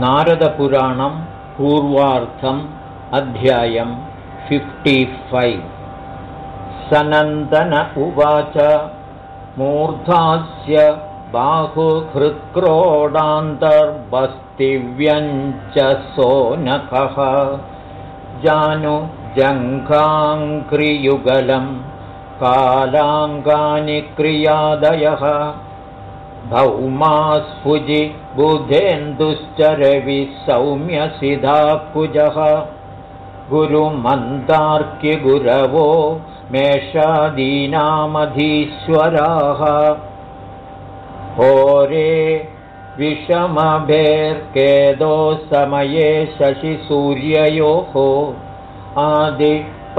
नारदपुराणं पूर्वार्थम् अध्यायं फिफ्टिफैव् सनन्दन उवाच मूर्धास्य बाहुहृक्रोडान्तर्बस्तिव्यञ्जसोनखः जानुजङ्घाङ्क्रियुगलं कालाङ्गानि क्रियादयः भौमास्फुजि बुधेन्दुश्चरविसौम्यसिधा कुजः। गुरुमन्दार्क्यगुरवो मेषादीनामधीश्वराः। होरे विषमभेर्केदो समये शशिसूर्ययोः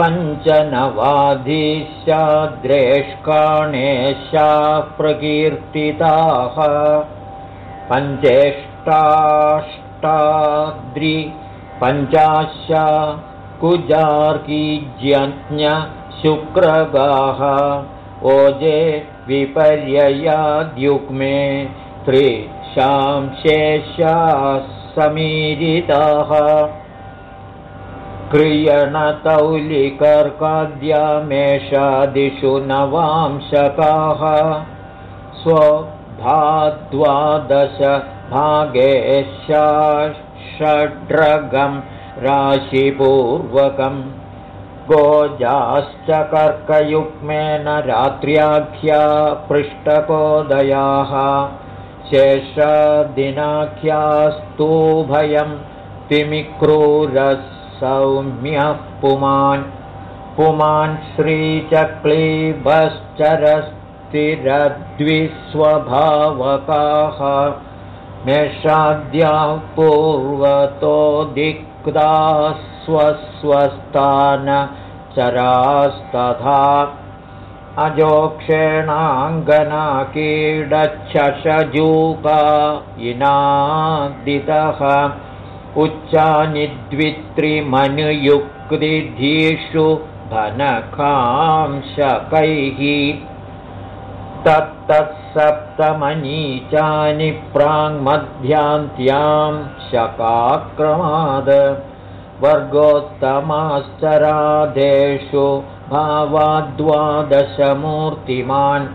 आदिपञ्चनवाधीशाद्रेष्काणेशाः प्रकीर्तिताः पञ्चेष्टाष्टाद्रि पञ्चाशा कुजार्कीज्यज्ञशुक्रगाः ओजे विपर्ययाद्युग्मे त्रिशांशेषाः समीरिताः क्रियणतौलिकर्काद्यामेषादिषु नवांशकाः स्वभाद्वादश षड्रगं राशिपूर्वकम् गोजाश्च कर्कयुग्मेन रात्र्याख्या पृष्ठकोदयाः शेषदिनाख्यास्तूभयं तिमिक्रूरः सौम्यः पुमान् पुमान् श्रीचक्लीभश्चरस्तिरद्विस्वभावकाः मेषाद्याः पूर्वतो दिक्दा स्वस्वस्थानचरास्तथा। अजोक्षेणाङ्गनाकीडच्छशजूका इनादितः उच्चानि द्वित्रिमनुयुक्तिधीषु धनकांशकैः तत्तत्सप्तमनीचानि प्राङ्मध्यान्त्यां शकाक्रमाद वर्गोत्तमाश्चरादेषु भावाद्वादशमूर्तिमान्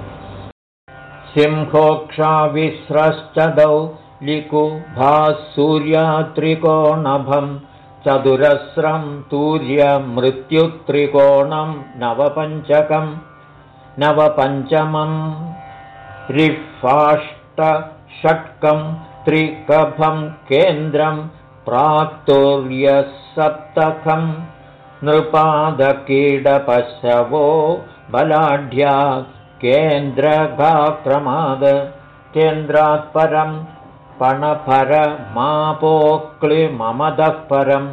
सिंहोक्षाविस्रश्चदौ लिकुभासूर्यात्रिकोणभं चतुरस्रं तूर्यमृत्युत्रिकोणं नवपञ्चकं नवपञ्चमं रिफाष्टषट्कं त्रिकभं केन्द्रं प्राक्तुर्यसप्तकं नृपादकीडपशवो बलाढ्या केन्द्रगाक्रमाद केन्द्रात् परं पणफरमापोक्लिममदः परं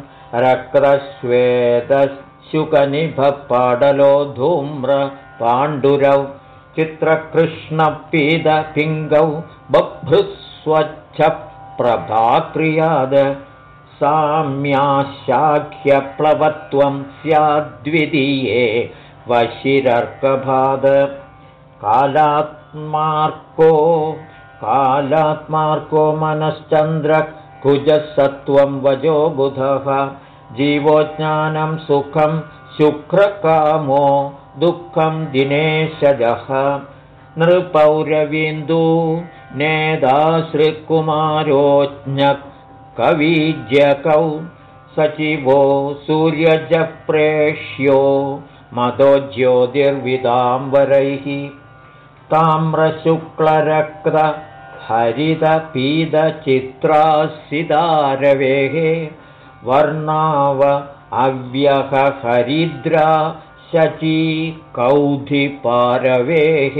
रक्तश्वेतशुकनिभपाडलो धूम्र पाण्डुरौ चित्रकृष्णपीदपिङ्गौ बभ्रुस्वच्छप्रभाक्रियाद साम्याशाख्यप्लवत्वं स्याद्वितीये वशिरर्कभाद कालात्मार्को कालात्मार्को मनश्चन्द्रकुजसत्त्वं वजो बुधः। जीवोज्ञानं सुखं शुक्रकामो दुःखं दिनेशजः नृपौरविन्दु कवीज्यकौ सचिवो सूर्यजप्रेष्यो मदो ज्योतिर्विदाम्बरैः ताम्रशुक्लरक्तहरितपीदचित्रासिदारवेः वर्णाव अव्यहरिद्रा शची कौधिपारवेः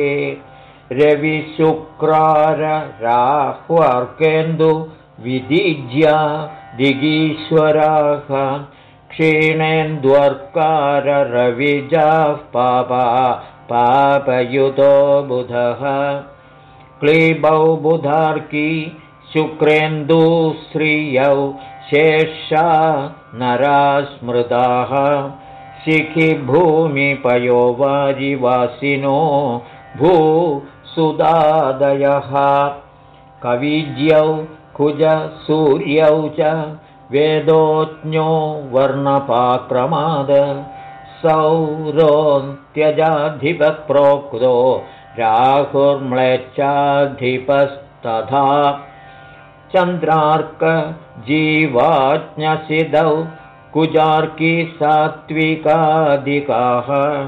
रविशुक्रारराह्वर्केन्दु विदिज्या दिगीश्वराः क्षीणेन्द्वर्काररविजाः पापा पापयुतो बुधः क्लीबौ बुधार्की शुक्रेन्दुश्रियौ शेषा नरा स्मृताः भूमिपयो वारिवासिनो भूसुदादयः। कविज्यौ कुजसूर्यौ च वेदोज्ञो वर्णपाक्रमाद सौरोऽन्त्यजाधिपप्रोक्तो राहुर्म्लेच्छाधिपस्तथा। चन्द्रार्कजीवाज्ञसिदौ कुजार्की सात्विकादिकाः।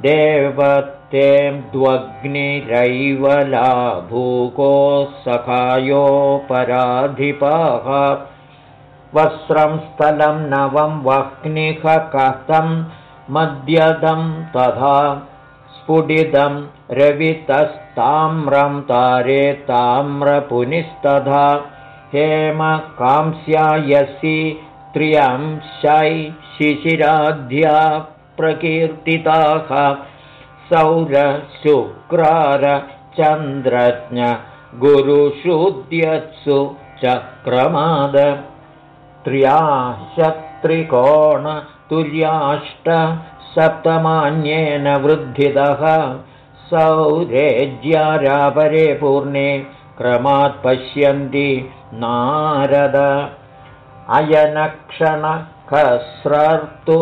देवतेन्द्वग्निरैव लाभूको सखायोपराधिपाः। वस्त्रं स्थलं नवं वह्निः कथं मद्यदं तथा स्फुटितं रवितस्ताम्रं तारे ताम्रपुनिस्तथा हेमकांस्यायसि त्र्यंशै शिशिराध्या प्रकीर्तिताः सौरशुक्रारचन्द्रज्ञ गुरुषुद्यत्सु चक्रमाद त्र्याशत्रिकोणतुर्याष्ट सप्तमान्येन वृद्धितः सौरेज्यारापरे पूर्णे क्रमात् पश्यन्ति नारद। अयनक्षणखस्रर्तु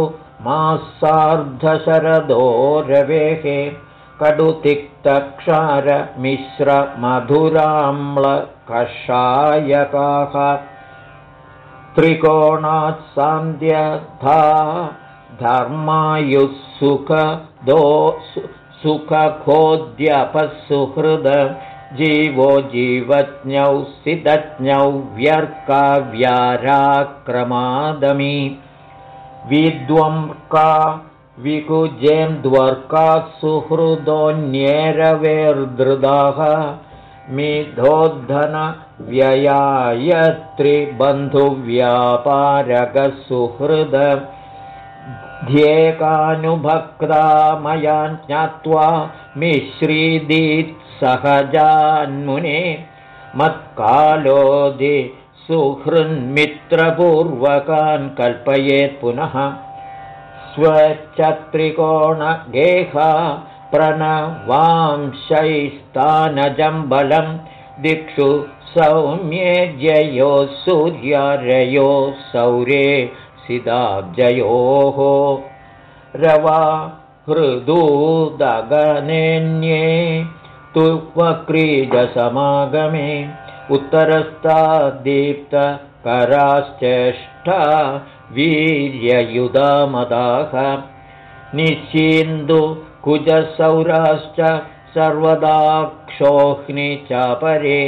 मासार्धशरदो रवेः कडुतिक्तक्षारमिश्रमधुराम्लकषायकाः त्रिकोणात् सान्ध्यथा धर्मायुःसुखदो सुखोद्यपसुहृद जीवो जीवज्ञौ सितज्ञौ व्यर्काव्याराक्रमादमी। विद्वंका विकुजेन्द्वर्का सुहृदोऽन्येरवेर्धृदाः मिथोद्धनव्ययायत्रिबन्धुव्यापारकसुहृद ध्येकानुभक्ता मया ज्ञात्वा मिश्रीदीत्सहजान्मुने मत्कालोदि सुहृन्मित्रपूर्वकान् कल्पयेत् पुनः स्वच्छत्रिकोणगेहा प्रणवांशैस्तानजम्बलं दिक्षु सौम्ये जयो सूर्यारयो सौरे सिदाब्जयोः रवा हृदूदगनेन्ये तु वक्रीजसमागमे उत्तरस्तादीप्तकराश्चेष्टा वीर्ययुधामदाः निश्चिन्दुकुजसौराश्च सर्वदाक्षोह्नि चापरे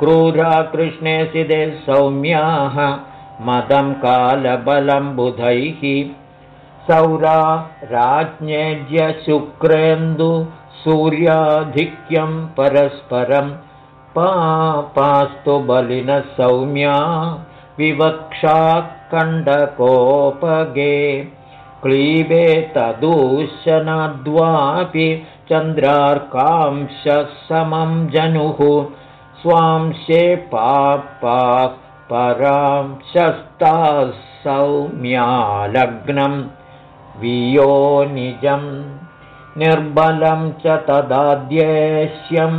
क्रूरा कृष्णे सिदे सौम्याः मदं कालबलं बुधैः सौरा राज्ञेज्यशुक्रेन्दु सूर्याधिक्यं परस्परं। पापास्तु बलिनः सौम्या विवक्षा कण्डकोपगे। क्लीबे तदूशनद्वापि चन्द्रार्कांशः समं जनुः। स्वांशे पापा परां शस्ताः सौम्यालग्नं वियोनिजं निर्बलं च तदाद्येष्यं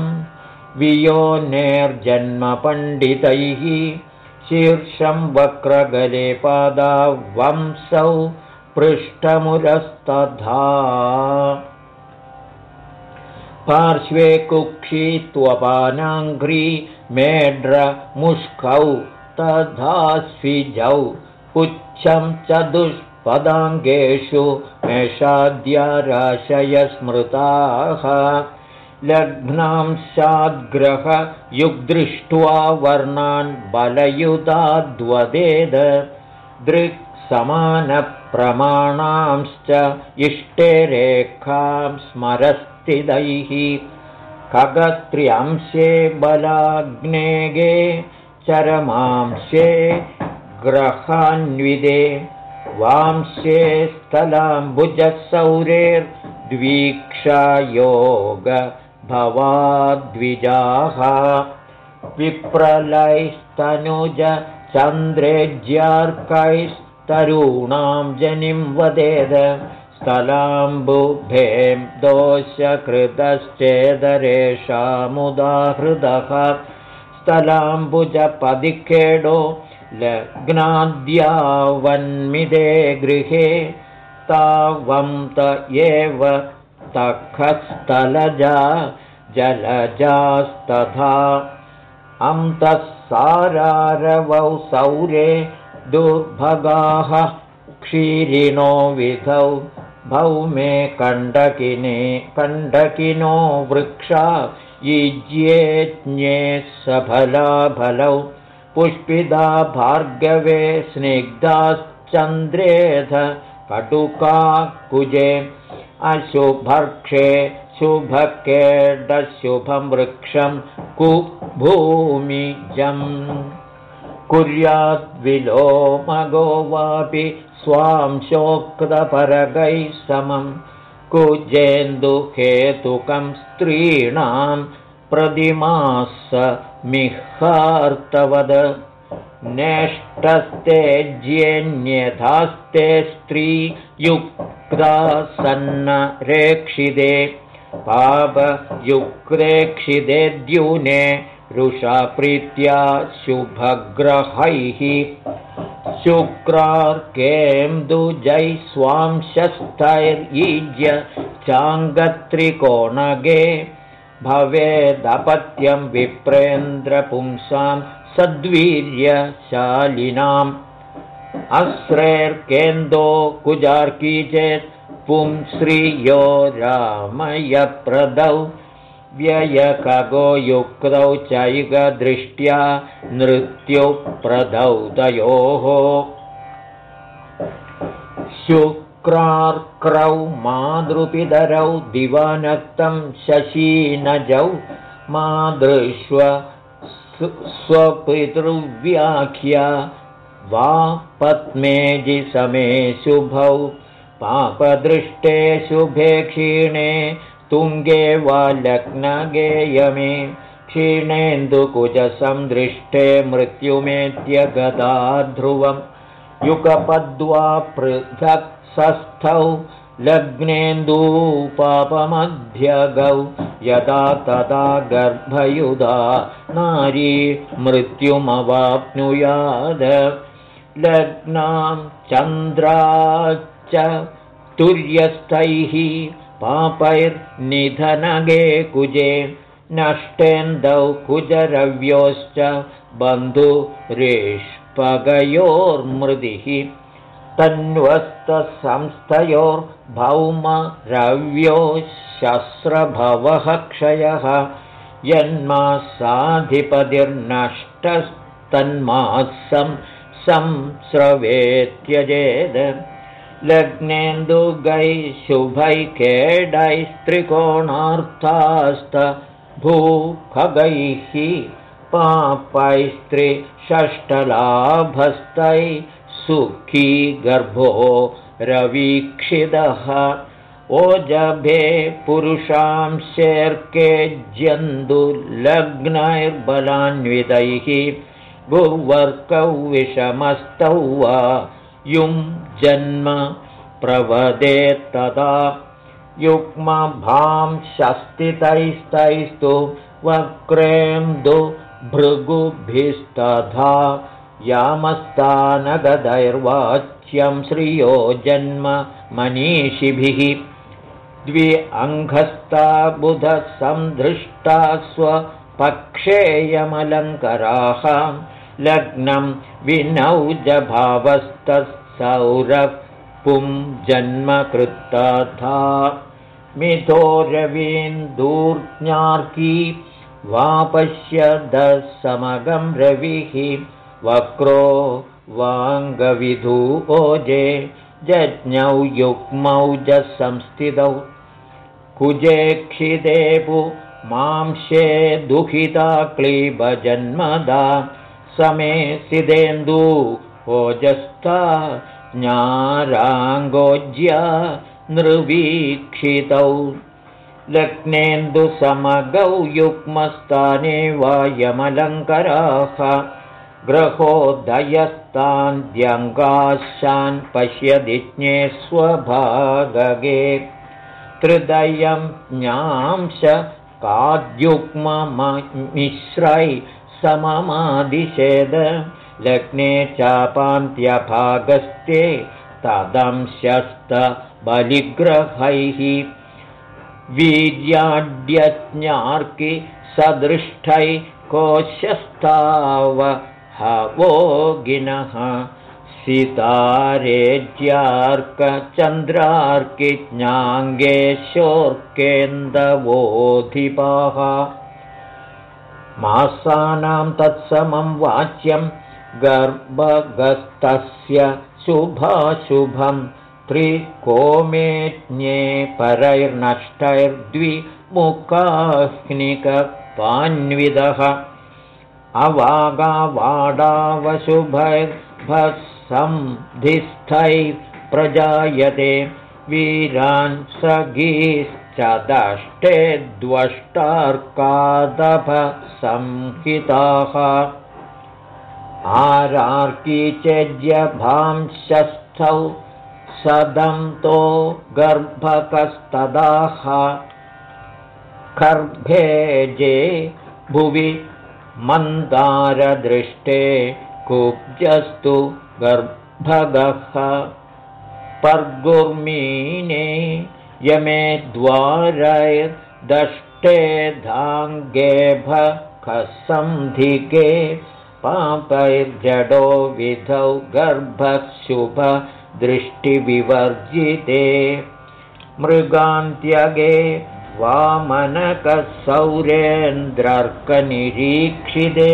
वियोनेर्जन्मपण्डितैः शीर्षं वक्रगले पादा वंसौ पृष्ठमुरस्तथा। पार्श्वे कुक्षी त्वपानाङ्घ्री मेढ्रमुष्कौ तथा स्विजौ पुच्छं च दुष्पदाङ्गेषु मेषाद्याराशय स्मृताः लग्नांशाद्ग्रहयुग्दृष्ट्वा वर्णान् बलयुताद्वदेद दृक्समानप्रमाणांश्च इष्टे रेखां स्मरस्थितैः। खगत्र्यांशे बलाग्नेगे चरमांशे ग्रहान्विदे वांशे भवाद्विजाः विप्रलैस्तनुज चन्द्रेज्यार्कैस्तरूणां जनिं वदेद स्थलाम्बुभें दोषकृतश्चेदरेषामुदाहृदः स्थलाम्बुजपदिखेडो लग्नाद्यावन्मिदे गृहे तावं त एव तखस्थलजा जलजास्तथा अन्तः सारारवौ सौरे दुर्भगाः क्षीरिणो विधौ भौमे कण्डकिने कण्डकिनो वृक्षा युज्ये सफलाफलौ पुष्पिदा भार्गवे स्निग्धाश्चन्द्रेध कटुका कुजे अशुभर्क्षे शुभकेडशुभं वृक्षं कुभूमिजम् कुर्याद्विलोमगो वापि स्वां शोक्तपरगैः समं कुजेन्दुहेतुकं स्त्रीणां प्रतिमास मिहार्तवद। नेष्टस्तेज्येन्यथास्ते स्त्रीयुक्ता सन्नरेक्षिते पापयुक्तेक्षिते द्यूने रुषाप्रीत्या शुभग्रहैः। शुक्रार्केन्दुजै स्वांशस्थैर्युज्य चाङ्गत्रिकोणगे। भवेदपत्यं विप्रेन्द्रपुंसां सद्वीर्यशालिनाम्। अस्रेर्केन्दो कुजार्की चेत् पुंश्रियो रामयप्रदौ व्ययखगो युक्तौ चैकदृष्ट्या नृत्युप्रदौ तयोः शुक्रार्क्रौ मातृपितरौ दिवानक्तं शशीनजौ मादृश्व स्वपितृव्याख्या वा पद्मेजिसमे शुभौ पापदृष्टे शुभे क्षीणे तुङ्गे वा लग्नगेयमे क्षीणेन्दुकुजसं दृष्टे मृत्युमेत्यगदा ध्रुवं युगपद्वा पृथक् सस्थौ लग्नेन्दूपापमध्यगौ यदा तदा गर्भयुधा नारी मृत्युमवाप्नुयाद। लग्नां चन्द्राच्च तुर्यस्थैः पापैर्निधनगे कुजे नष्टेन्दौ कुजरव्योश्च बन्धुरेष्पगयोर्मृदिः। तन्वस्तसंस्थयोर्भौमरव्यो शस्रभवः क्षयः यन्मासाधिपतिर्नष्टस्तन्मासं संस्रवेत्यजेद लग्नेन्दुगैः शुभैकेडैस्त्रिकोणार्थास्तभूखगैः पापैस्त्रिषष्टलाभस्तैः सुखी गर्भो रवीक्षितः ओजभे पुरुषांशेर्के जन्दुलग्नैर्बलान्वितैः भुवर्कौ विषमस्तौ वा युं जन्म प्रवदेत्तदा युग्मभां शस्तितैस्तैस्तु वक्रेन्दु भृगुभिस्तथा। यामस्तानगदैर्वाच्यं श्रियो जन्म मनीषिभिः। द्वि अङ्घस्ता बुधसन्दृष्टा स्वपक्षेयमलङ्कराः लग्नं विनौजभावस्तत्सौरः पुं जन्मकृत्तथा मिथो रवीन्दूर्ज्ञार्की वापश्यदसमगं रविः। वक्रो वाङ्गविधू ओजे जज्ञौ युग्मौ ज संस्थितौ कुजेक्षिदेपु मांशे दुःखिता क्लीबजन्मदा समे सिदेन्दु ओजस्ता ज्ञाराङ्गोज्या नृवीक्षितौ। लग्नेन्दुसमगौ युग्मस्थाने वायमलङ्कराः। ग्रहोदयस्तान्द्यङ्गाशान् पश्यदिज्ञे स्वभागगे त्रिदयं ज्ञांश काद्युग्ममिश्रै सममादिशेद लग्ने चापान्त्यभागस्ते तदंशस्तबलिग्रहैः वीर्याड्यज्ञार्कि सदृष्टै कोशस्ताव हवोगिनः सितारेज्यार्कचन्द्रार्किज्ञाङ्गेशोर्केन्दवोधिपाः मासानां तत्समं वाच्यं गर्भगस्तस्य शुभाशुभं त्रिकोमेज्ञे परैर्नष्टैर्द्विमुखाह्निकपान्विदः। अवागावाडावशुभैर्भसंधिस्थैः प्रजायते वीरान् सगीश्चदष्टे द्वष्टार्कादभसंहिताः आरार्कीचेज्यभांशस्थौ सदन्तो गर्भकस्तदाः। खर्भेजे भुवि मन्दारदृष्टे कुब्जस्तु गर्भगः। पर्गुर्मीने यमे द्वारैर्दष्टे पापैर्जडो विधौ गर्भशुभदृष्टिविवर्जिते। मृगान्त्यगे वामनकसौरेन्द्रर्कनिरीक्षिते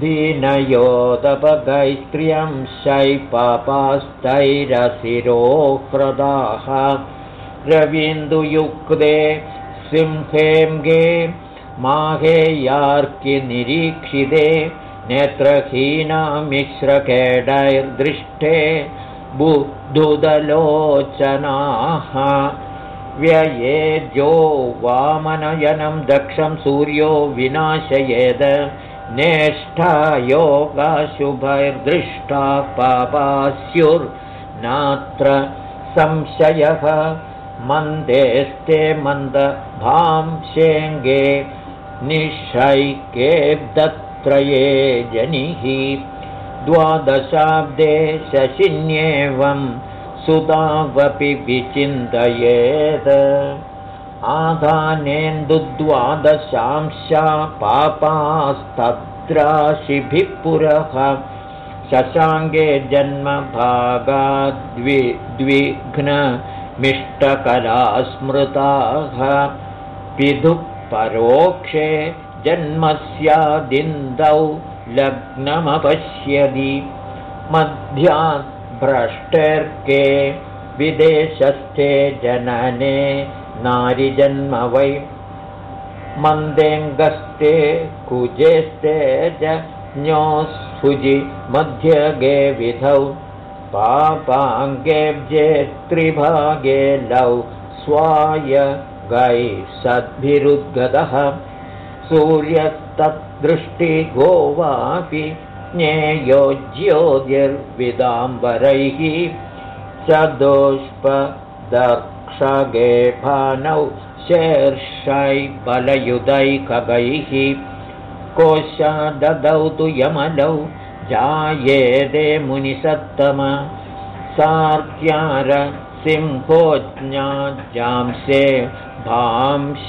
दीनयोदपगैत्र्यं शैपापास्तैरशिरोह्रदाः रवीन्दुयुक्ते सिंहेङ्गे माहेयार्किनिरीक्षिते नेत्रहीनामिश्रकेडैर्दृष्टे बुद्धुदलोचनाः व्ययेद्यो वामनयनं दक्षं सूर्यो विनाशयेद नेष्ठा योगाशुभैर्दृष्टा पापास्युर्नात्र संशयः मन्देस्ते मन्दभांशेङ्गे निशैके दत्त्रये जनिः द्वादशाब्दे शशिन्येवं सुतावपि विचिन्तयेत्। आधानेन्दुद्वादशांशा पापास्तत्राशिभिः पुरः शशाङ्गे जन्मभागाद्विघ्नमिष्टकला स्मृताः पितुः परोक्षे जन्मस्यादिन्दौ लग्नमपश्यति। मध्यात् भ्रष्टर्के विदेशस्थे जनने नारिजन्म वै। मन्देङ्गस्ते कुजेस्ते ज्ञोस्फुजि मध्यगे विधौ पापाङ्गेब्जे त्रिभागे लौ स्वाय गै सद्भिरुद्गतः सूर्यस्तद्दृष्टिगो वापि ज्ञेयो ज्योतिर्विदाम्बरैः चदुष्पदक्षगे भानौ शेर्षै बलयुदैकगैः। कोशाददौ तु यमलौ जायेदे मुनिसत्तम सार्क्यार सिंहोज्ञाजांसे भांश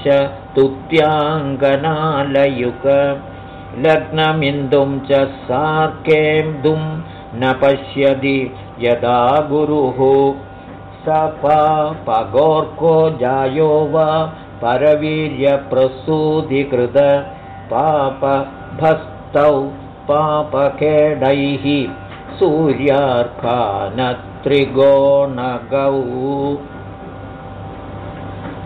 तुत्याङ्गनालयुक लग्नमिन्दुं च सार्केन्दुं न पश्यति यदा गुरुः। सपापगोर्को जायो वा परवीर्यप्रसूतिकृत पापभस्तौ पापखेडैः सूर्यार्कानत्रिगोणगौ।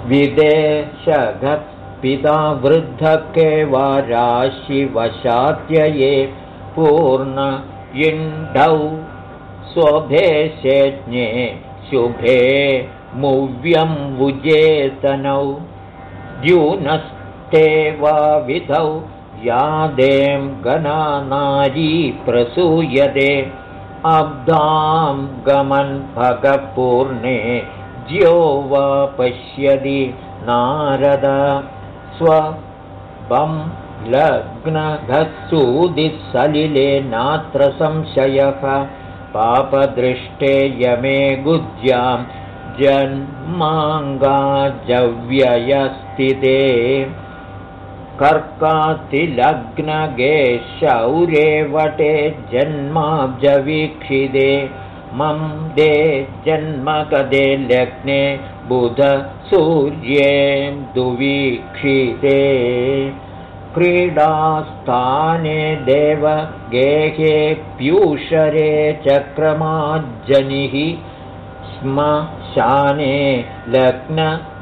विदेशगत् पिता वृद्धके वा राशिवशात्यये पूर्ण इण्डौ। स्वभेशेज्ञे शुभे मुव्यं वुजेतनौ द्यूनस्ते वा विधौ यादें गणानारी प्रसूयते। अब्धां गमन् भगपूर्णे ज्यो वा पश्यति नारद। स्वं लग्नघसूदिसलिले नात्र संशयः। पापदृष्टे यमे गुज्यां जन्माङ्गाजव्ययस्थिते कर्कातिलग्नगे शौरे वटे जन्माब्जवीक्षिते मं दे जन्मकदे लग्ने बुधसूर्ये दुवीक्षिते क्रीडास्थाने देवगेहे प्यूषरे चक्रमाज्जनिः श्मशाने लग्नदृगसृग्राम्यस्थानेब्ज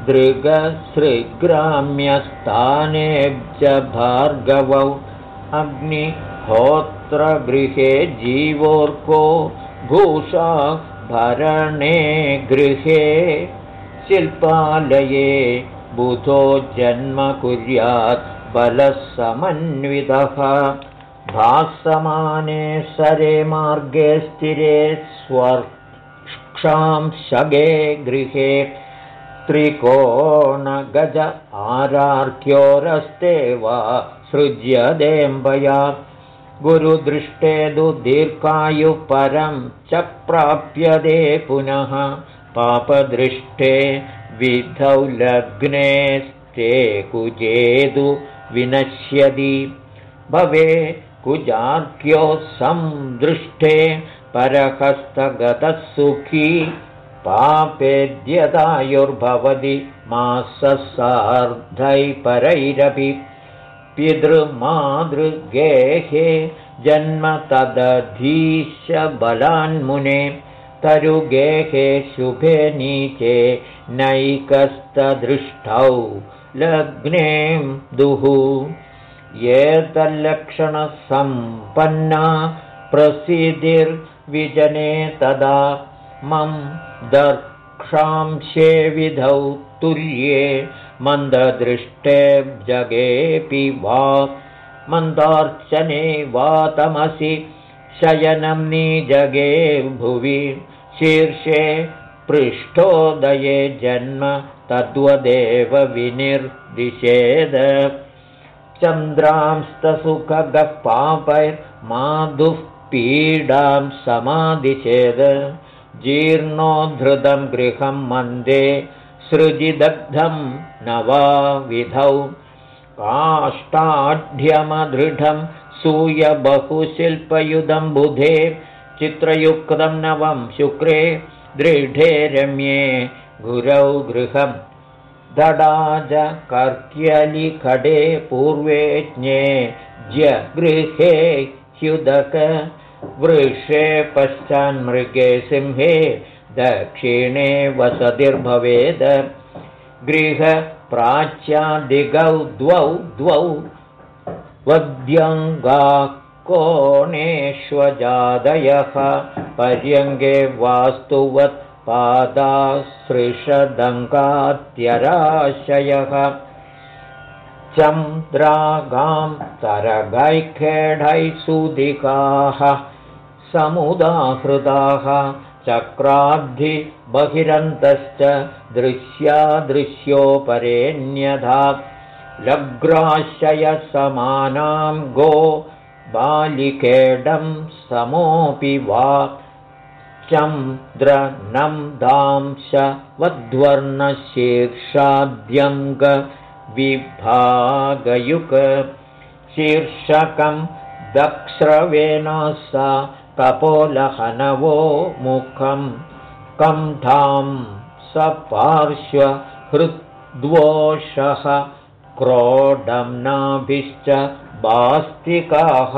भार्गवौ अग्निहोत्रगृहे जीवोर्को भूषा भरणे गृहे शिल्पालये बुधो जन्म कुर्यात् बलसमन्वितः। भासमाने सरे मार्गे स्थिरे स्वर्क्षां शगे गृहे त्रिकोणगज आरार्क्योरस्ते वा सृज्यदेम्बया। गुरुदृष्टे दु दीर्घायुपरं च प्राप्यते पुनः। पापदृष्टे विधौ लग्नेस्ते कुजेदु विनश्यति। भवे कुजार्क्यो संदृष्टे परहस्तगतः सुखी पापेद्यतायुर्भवति माससार्धैपरैरपि पितृमातृगेहे जन्म तदधीशबलान्मुने तरुगेहे शुभे नीचे नैकस्तदृष्टौ लग्नें दुः। एतल्लक्षणसम्पन्ना प्रसिद्धिर्विजने तदा मम दर्क्षांशे विधौ तुल्ये मन्ददृष्टे जगेऽपि वा। मन्दार्चने वातमसि शयनं निजगे भुवि। शीर्षे पृष्ठोदये जन्म तद्वदेव विनिर्दिशेद। चन्द्रांस्तसुखगः पापैर्माधुः पीडां समादिशेद जीर्णोद्धृतं गृहं मन्दे सृजिदग्धं नवाविधौ। काष्ठाढ्यमदृढं सूयबहुशिल्पयुधं बुधे चित्रयुक्तं नवं शुक्रे दृढे रम्ये गुरौ गृहं। दडाज कर्क्यलिखडे पूर्वे ज्ञे ज्यगृहे ह्युदक वृषे पश्चान्मृगे सिंहे दक्षिणे वसतिर्भवेद। गृहप्राच्यादिगौ द्वौ द्वौ वद्यङ्गाकोणेष्वजादयः। पर्यङ्गे वास्तुवत् पादासृषदङ्गात्यराशयः चन्द्रागां तरगैखेढैः समुदाहृदाः चक्राब्धि बहिरन्तश्च दृश्यादृश्योपरेण्यधा लग्राशयसमानां गो बालिकेडं समोऽपि वा। चन्द्रनं दांश वद्वर्णशीर्षाद्यङ्गविभागयुक् शीर्षकं दक्स्रवेणा सा कपोलहनवो मुखं कं धां स पार्श्वहृद्वोषः क्रोडं नाभिश्च बास्तिकाः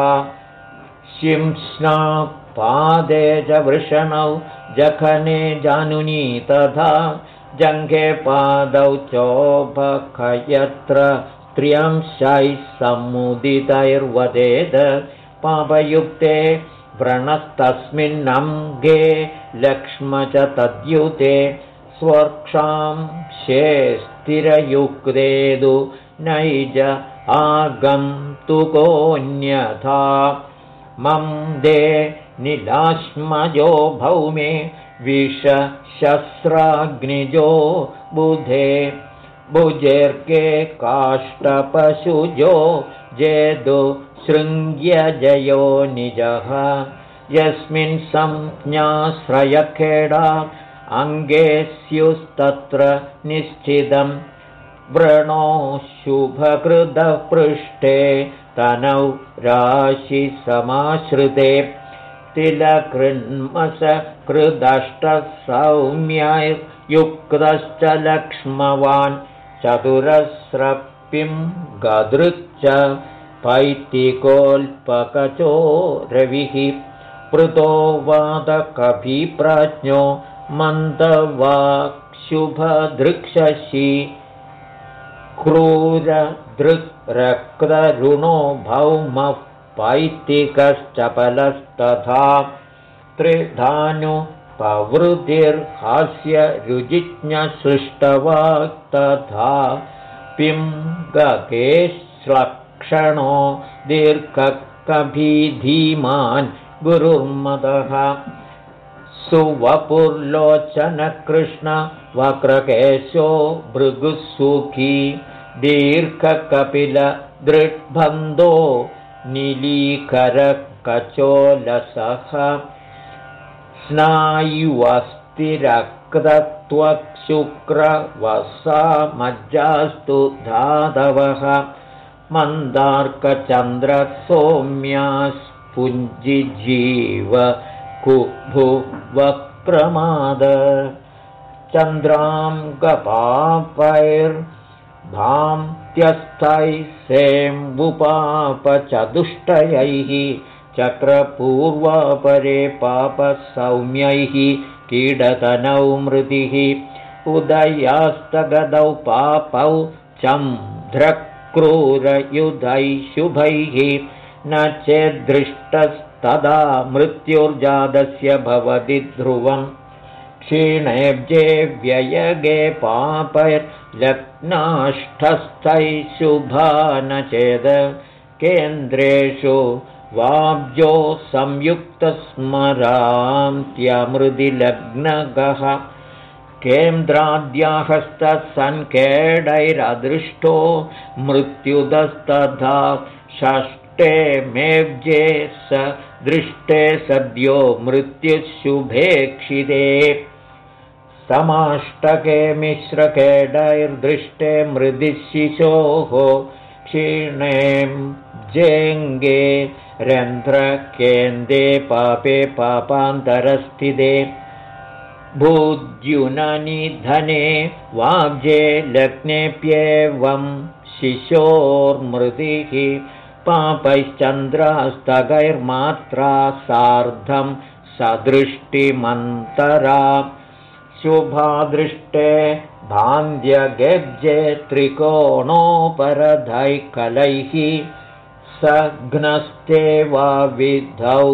शिंस्ना पादे च वृषणौ जखने जानुनी तथा जङ्घे पादौ चोपखयत्र त्र्यंशैः समुदितैर्वदेद पापयुक्ते व्रणस्तस्मिन्नङ्गे लक्ष्म च तद्युते स्वर्क्षां शे स्थिरयुक्तेदु नैज आगन्तुकोऽन्यथा। मं दे निलाश्मजो भौमे विषशस्राग्निजो बुधे। भुजेर्गे काष्ठपशुजो जेदु शृङ्ग्यजयो निजः। यस्मिन् संज्ञाश्रयखेडा अङ्गे स्युस्तत्र निश्चितं व्रणो शुभकृदपृष्ठे तनौ राशिसमाश्रिते तिलकृन्मस कृदष्टः सौम्ययुक्तश्च लक्ष्मवान् चतुरस्रपिं गदृच्च पैतिकोल्पकचो रविः। पृतो वादकभिप्रज्ञो मन्दवाक्शुभदृक्षसि। क्रूरदृक्रक्तरुणो भौमः पैतिकश्चपलस्तथा। त्रिधानुपवृतिर्हास्य रुजिज्ञसृष्टवाक्तथा पिं गकेश्लक्षणो दीर्घकभिधीमान् गुरुर्मदः सुवपुर्लोचनकृष्णवक्रकेशो भृगुसुखी दीर्घकपिलदृग्बन्धो नीलीकरकचोलसः। स्नायुवस्तिरक्तत्वशुक्रवसा मज्जास्तु धाधवः मन्दार्कचन्द्रसौम्यास्पुञ्जिजीव कुभुवक्रमाद चन्द्रां गपापैर्भां त्यस्थैः सेम्बुपापचतुष्टयैः चक्रपूर्वापरे पापसौम्यैः कीडतनौ मृतिः उदयास्तगदौ पापौ चन्द्रक्रूरयुधैः शुभैः न चेद्दृष्टस्तदा मृत्युर्जातस्य भवति ध्रुवम्। क्षीणेब्जे व्ययगे पापैर्लग्नाष्ठस्थैः शुभा न चेद। केन्द्रेषु वाब्जो संयुक्तस्मरान्त्यमृदिलग्नगः केन्द्राद्याहस्तसङ्केडैरदृष्टो मृत्युदस्तथा षष्ठे मेब्जे स दृष्टे सद्यो मृत्युशुभेक्षिते। समाष्टके मिश्रकेडैर्दृष्टे मृदिशिशोः क्षीणें जेङ्गे रन्ध्रकेन्दे पापे पापान्तरस्थिते भूद्युननिधने वाब्जे लग्नेऽप्येवं शिशोर्मृतिः पापैश्चन्द्रास्तगैर्मात्रा सार्धं सदृष्टिमन्तरा शुभादृष्टे भान्द्यगेब्जे त्रिकोणोपरधैकलैः सघ्नस्ते वा विधौ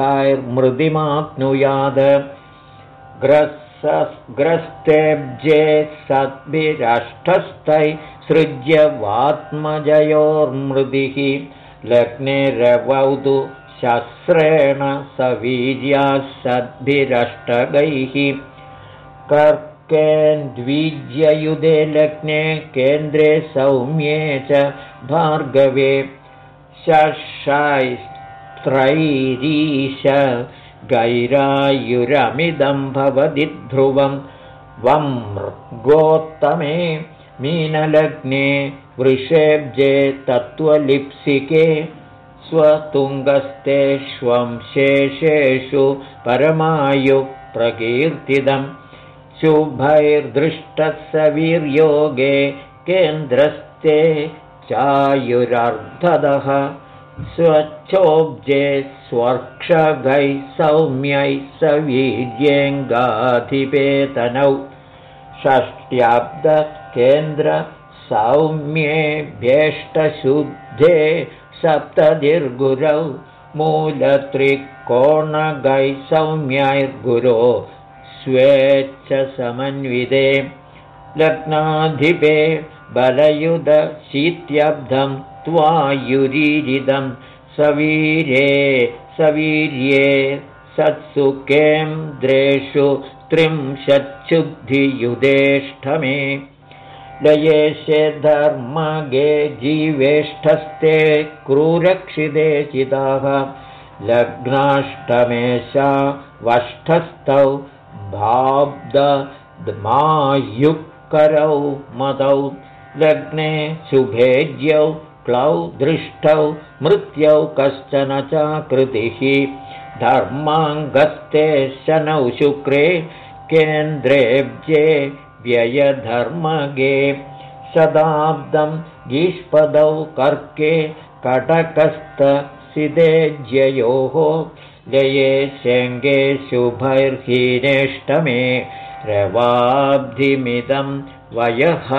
पापैरस्तस्थैर्मृदिमाप्नुयाद ग्रस्तेब्जे सद्भिरष्टस्थै सृज्यवात्मजयोर्मृदिः लग्ने रवौतु शस्त्रेण सवीर्याः सद्भिरष्टगैः कर्केन्द्विज्ययुधे लग्ने केन्द्रे सौम्ये च भार्गवे शैस्त्रैरीश गैरायुरमिदं भवति ध्रुवं। वं गोत्तमे मीनलग्ने वृषेब्जे तत्त्वलिप्सिके स्वतुङ्गस्तेष्वंशेषेषु परमायुप्रकीर्तितम् शुभैर्दृष्टः स वीर्योगे केन्द्रस्ते चायुरर्धदः स्वच्छोब्जे स्वर्क्षगैः सौम्यैः स षष्ट्याब्दकेन्द्रसौम्येभ्येष्टशुद्धे सप्तधिर्गुरौ मूलत्रिकोणगैः सौम्यैर्गुरो स्वेच्छसमन्विते लग्नाधिपे बलयुधशीत्यब्धं त्वायुरीरिदं सवीरे सवीर्ये सत्सुकेन्द्रेषु त्रिंशच्छुद्धियुधेष्ठमे लयेशे धर्मगे जीवेष्ठस्ते क्रूरक्षिदे चिताः लग्नाष्टमेशा वष्ठस्थौ भाब्दमायुक्करौ मदौ। लग्ने शुभेज्यौ क्लौ दृष्टौ मृत्यौ कश्चन चाकृतिः। धर्माङ्गस्ते शनौ शुक्रे केन्द्रेब्जे व्ययधर्मगे। शताब्दं गीष्पदौ कर्के कटकस्थसिदेज्ययोः। लये शेङ्गे शुभैर्हीनेष्टमे। रवाब्धिमिदं वयः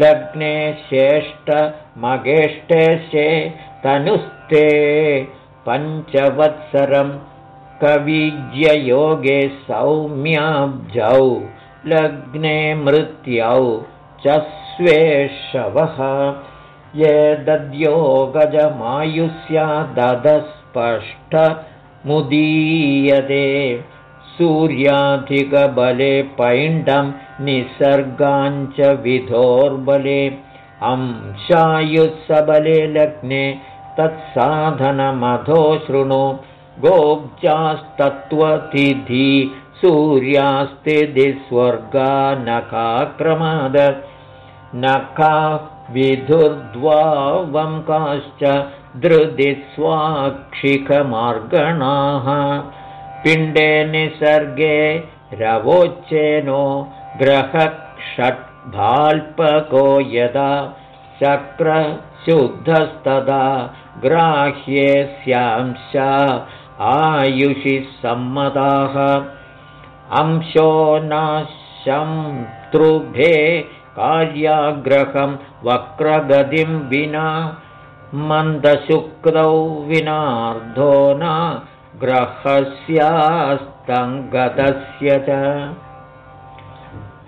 लग्ने श्रेष्ठमगेष्टेशे तनुस्ते पञ्चवत्सरं कविज्ययोगे सौम्याब्जौ लग्ने मृत्यौ च स्वेशवः ये दद्यो गजमायुष्या ददस्पष्टमुदीयते सूर्याधिकबले पैण्डं निसर्गाञ्च विधोर्बले अंशायुत्सबले लग्ने तत्साधनमधो शृणु गोब्जास्तत्त्वतिथि सूर्यास्तिदिस्वर्गा नखाक्रमाद नखा विधुर्द्वावङ्काश्च धृदिस्वाक्षिकमार्गणाः पिण्डे निसर्गे रवोच्चेनो ग्रहक्षट्भाल्पको यदा चक्रशुद्धस्तदा ग्राह्ये स्यांशा आयुषि सम्मताः अंशो नाशंतृभे कार्याग्रहं वक्रगतिं विना मन्दशुक्रौ विनार्धो न ग्रहस्यास्तङ्गतस्य च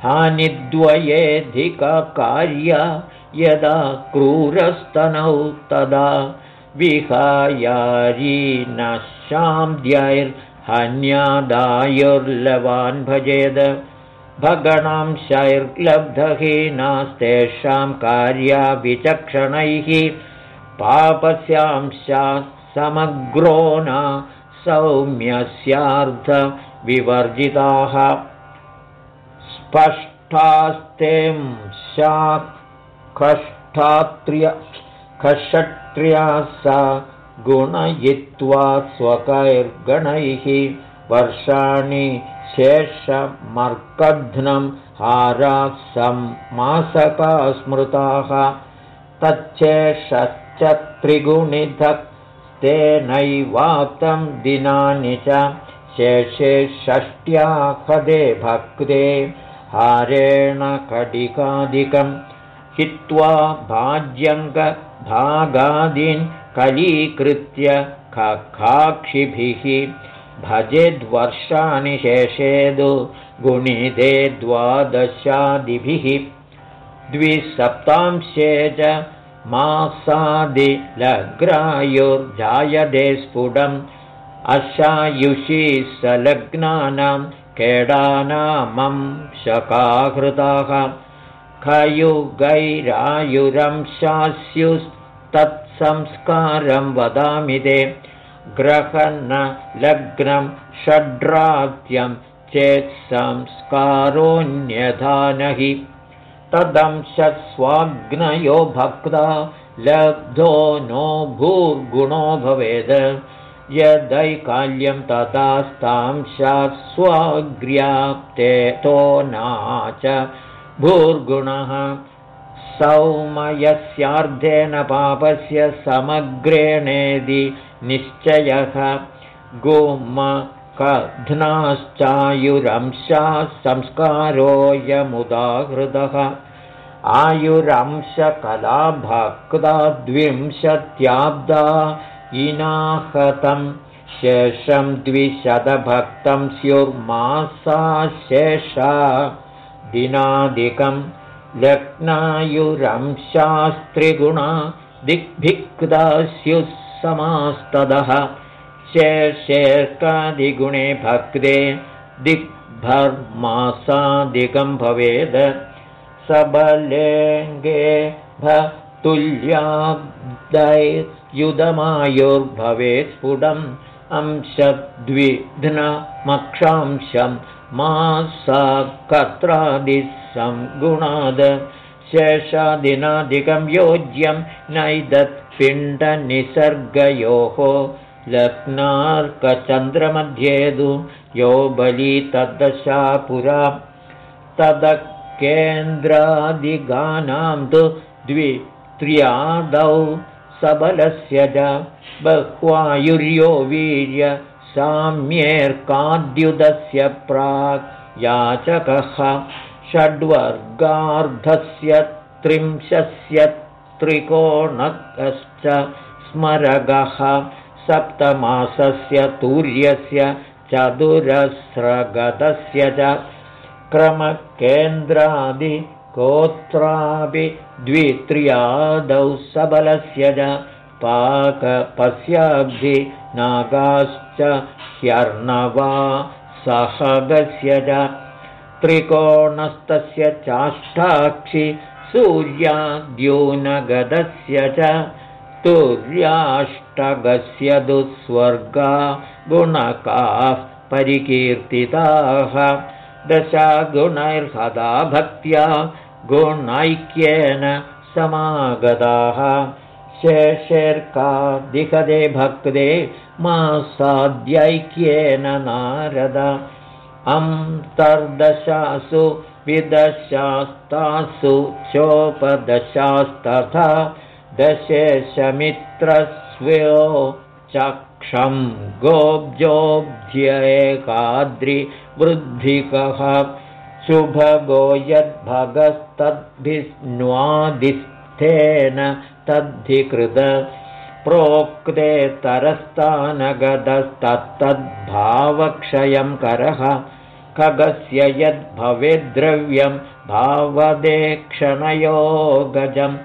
हानिद्वयेऽधिककार्य यदा क्रूरस्तनौ तदा विहायारीनशाद्यैर्हन्यादायुर्लवान् भजेद। भगणांशैर्लब्धहीनास्तेषां कार्या विचक्षणैः पापस्यांशा समग्रो न सौम्यस्यार्धविवर्जिताः स्पष्टास्तें शात्रिय खषट्र्या सा गुणयित्वा स्वकैर्गणैः वर्षाणि शेषमर्कध्नं हारासं मासका स्मृताः तच्छेषश्च त्रिगुणिधक्तेनैवाप्तं दिनानि च शेषे षष्ट्या खदे भक्ते हारेण कडिकादिकं हित्वा भाज्यङ्गभागादीन् कलीकृत्य खखाक्षिभिः भजेद्वर्षाणि शेषेदु गुणिदे द्वादशादिभिः द्विसप्तांशे च मासादिलग्रायुर्जायदे स्फुटम्। अशायुषी सलग्नानां केडानामं शकाहृताः खयुगैरायुरंशास्युस्तत्संस्कारं वदामि ते। ग्रहण लग्नं षड्रात्यं चेत्संस्कारोऽन्यथा न हि तदंशस्वाग्नयो भक्ता लब्धो नो भूर्गुणो भवेद् यदैकाल्यं तथास्तांशास्वाग्र्याप्ते तो नाच भूर्गुणः। सौमयस्यार्धेन पापस्य समग्रेणेदि निश्चयः। गोमकध्नाश्चायुरंशाः संस्कारोऽयमुदाहृदः आयुरंशकला भक्ता द्विंशत्याब्दा इनाहतं शेषं द्विशतभक्तं स्युर्मासाशेषा दिनादिकं लग्नायुरंशास्त्रिगुणा दिग्भिक्ता स्युः समास्तदः शेषेर्कादिगुणे भक्ते दिग् भर्मासादिकं भवेद् सबलेङ्गे भुल्याब्दैर्युधमायुर्भवेत् स्फुटम् अंशद्विघ्नमक्षांशं मा सा गुणाद शेषादिनादिकं योज्यं नैदत्पिण्डनिसर्गयोः लग्नार्कचन्द्रमध्येदु यो बली तद्दशा पुरा। तदकेन्द्रादिगानां तु द्वित्र्यादौ सबलस्य च बह्वायुर्यो वीर्य साम्येऽर्काद्युदस्य प्राक् याचकः षड्वर्गार्धस्य त्रिंशस्य त्रिकोणकश्च स्मरगः सप्तमासस्य तूर्यस्य चतुरस्रगतस्य च क्रमकेन्द्रादिकोत्रापि द्वित्र्यादौ सबलस्य च पाकपस्याब्धि नागाश्च ह्यर्णवा सहगस्य च त्रिकोणस्तस्य चाष्टाक्षि सूर्याद्यूनगदस्य च तुर्याष्टगस्य दुःस्वर्गा गुणकाः परिकीर्तिताः दशागुणैर्हदा भक्त्या गुणैक्येन समागताः। शेषेर्का दिहदे भक्ते मासाद्यैक्येन नारद। अन्तर्दशासु विदशास्तासु चोपदशास्तथा दशेशमित्रस्वयो चक्षं गोब्जोऽब्ध्येकाद्रिवृद्धिकः शुभगो यद्भगस्तद्भिन्वादिस्थेन तद्धिकृत प्रोक्ते तरस्तानगतस्तत्तद्भावक्षयं करः। खगस्य यद्भवेद्द्रव्यं भावदेक्षणयो गजं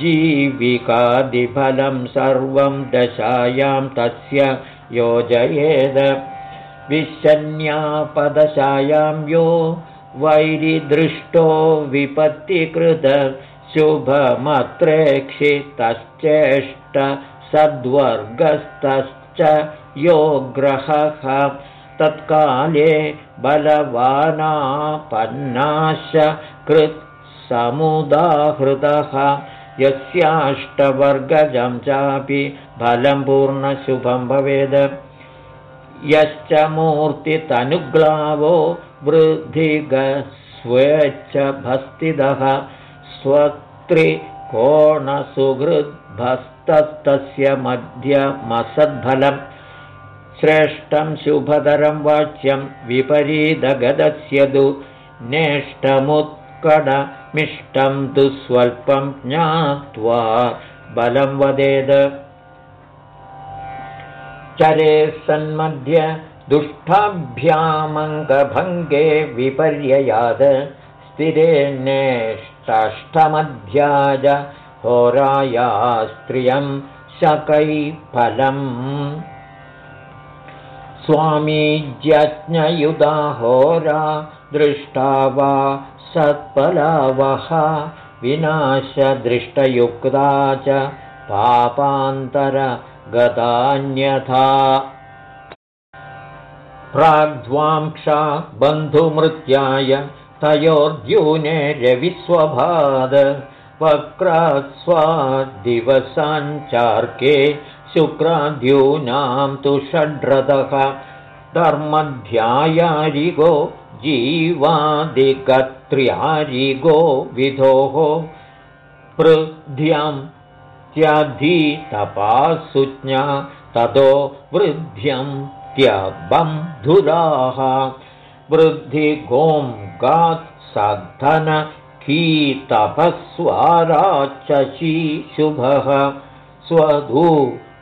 जीविकादिफलं सर्वं दशायां तस्य योजयेद। विशन्यापदशायां यो वैरिदृष्टो विपत्तिकृत शुभमत्रेक्षितश्चेष्ट सद्वर्गस्तश्च यो ग्रहः तत्काले बलवानापन्नाश कृत्समुदाहृतः यस्याष्टवर्गजं चापि फलं पूर्णशुभं भवेद्। यश्च मूर्तितनुग्लावो वृद्धिगस्वेच्छ भस्तिदः स्वत्रिकोणसुहृद्भस्तस्तस्य मध्यमसद्फलम् श्रेष्ठं शुभतरं वाच्यं विपरीतगदस्य तु नेष्टमुत्कडमिष्टं तु स्वल्पं ज्ञात्वा बलं वदेद। चरे सन्मध्य दुष्टाभ्यामङ्गभङ्गे विपर्ययाद। स्थिरे नेष्टष्टमध्याज। होराया स्त्रियं शकैफलम् स्वामी ज्ञयुधाहोरा दृष्टा वा सत्पलावः विनाशदृष्टयुक्ता च पापान्तरगतान्यथा प्राग्ध्वांक्षा बन्धुमृत्याय तयोर्द्यूने रविस्वभाद वक्रास्वादिवसाञ्चार्के शुक्राद्यूनां तु षड्रथः धर्मध्यायारिगो जीवादिकत्र्यारिगो विधोः पृथ्यां त्यधितपासुज्ञा ततो वृद्ध्यं त्यबन्धुराः वृद्धिगों गात् सधन कीतपस्वाराचशी शुभः स्वधू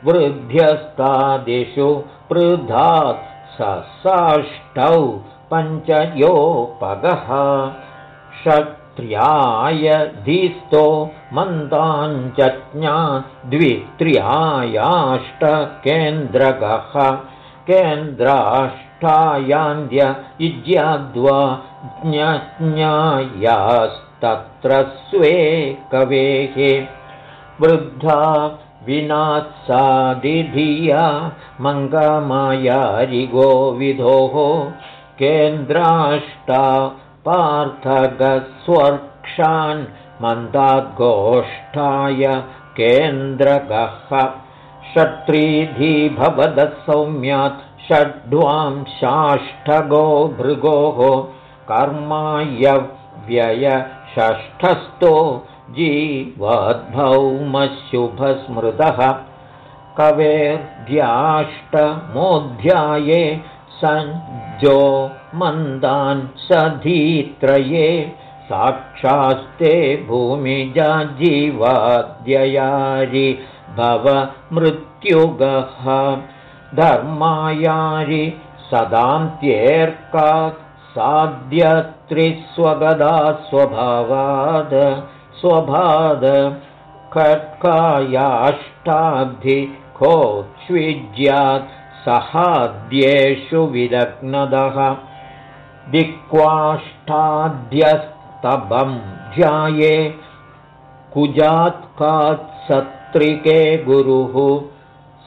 वृद्ध्यस्तादिषु पृधात् साष्टौ पञ्चयोपगः। क्षत्र्याय धीस्तो मन्दाञ्जज्ञा द्वित्र्यायाष्टकेन्द्रगः केन्द्राष्टकशुभो गोष्ठायान्त्य इज्याद्वा ज्ञायास्तत्र स्वे कवेः। वृद्धा विनात्सादिधिया मङ्गमायारिगोविधोः केन्द्राष्टा पार्थगस्वर्क्षान् मन्दाद्गोष्ठाय केन्द्रगः षट्त्रीधी भवदः सौम्यात् षड्वां शाष्ठगो भृगोः कर्मायव्यय षष्ठस्थो जीवद्भौमशुभस्मृतः। कवेर्द्याष्टमोऽध्याये सञ्जो मन्दान् सधीत्रये साक्षास्ते भूमिजाजीवाद्ययारि भव मृत्युगः। धर्मायारि सदान्त्येर्कात् साध्यत्रिस्वगदा स्वभावाद स्वभाद खट्कायाष्टाब्धिखोक्ष्विज्यात् सहाद्येषु विलग्नदः। दिक्वाष्टाद्यस्तभं ध्याये कुजात्कात्सत्रिके गुरुः।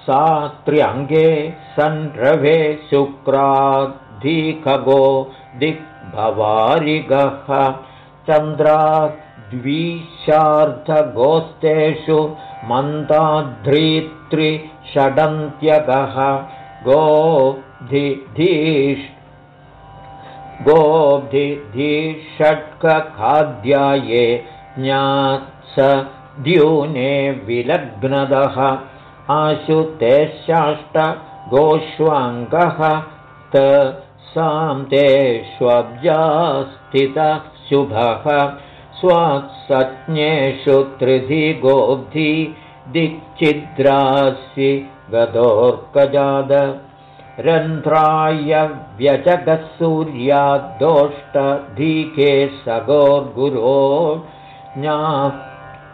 सा त्र्यङ्गे सन्रभे शुक्राद्धिखगो दिग्भवारिगः। चन्द्रात् द्विशार्धगोस्तेषु मन्दाध्रीत्रिषडन्त्यगः गोब्धिधीष् गोब्धिधीषट्कखाद्याये ज्ञात्स द्यूने विलग्नदः आशु तेषाष्ट गोष्वाङ्गः त सां तेष्वब्जास्थितः शुभः। स्वत्सज्ञेषु त्रिधि गोब्धि दिक्चिद्रासि गदोर्कजाद। सूर्याद्दोष्टधीके सगोर्गुरो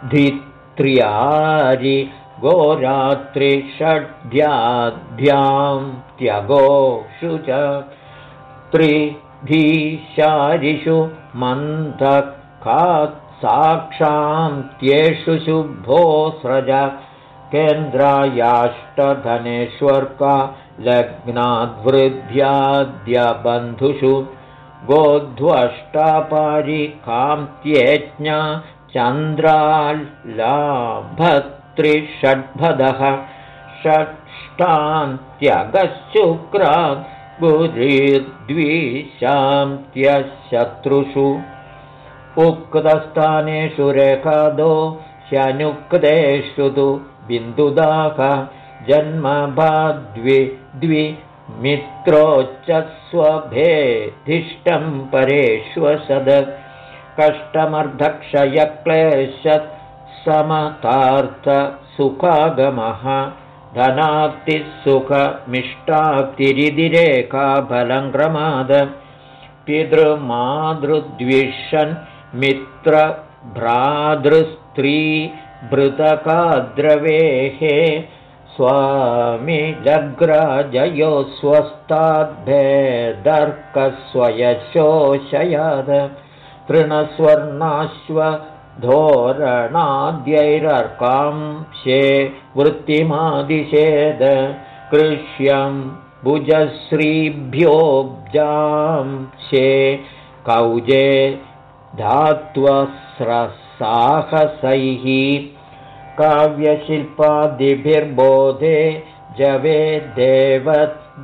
ज्ञाधित्र्यारि गोरात्रिषड्ध्याभ्यां त्यगोषु च त्रिधीशारिषु मन्थकात्साक्षान्त्येषु शुभो स्रज केन्द्रायाष्टधनेश्वर्का लग्नाद्वृद्ध्याद्यबन्धुषु गोध्वष्टापारिकान्त्येज्ञा चन्द्राल्लाभत्रिषड्भदः षष्टान्त्यगशुक्रात् बुधिर्द्विशान्त्यशत्रुषु उक्तस्थानेषु रेखादो ह्यनुक्तेषु तु बिन्दुदाः जन्मभाद्वि द्वि मित्रोच्चस्वभेधिष्टं परेष्वसद कष्टमर्धक्षयक्लेश समतार्थसुखागमः धनाप्तिसुखमिष्टाप्तिरिदिरेखाफलङ्क्रमाद पितृमातृद्विषन् मित्रभ्रातृस्त्रीभृतकाद्रवेः स्वामिलग्राजयो स्वस्ताद्भेदर्कस्वयशोषयाद तृणस्वर्णाश्वधोरणाद्यैरर्कांशे वृत्तिमादिशेद कृष्यं भुजश्रीभ्योऽब्जांशे कौजे धात्वस्रसाहसैः काव्यशिल्पादिभिर्बोधे जवे देवद्विजाकरैः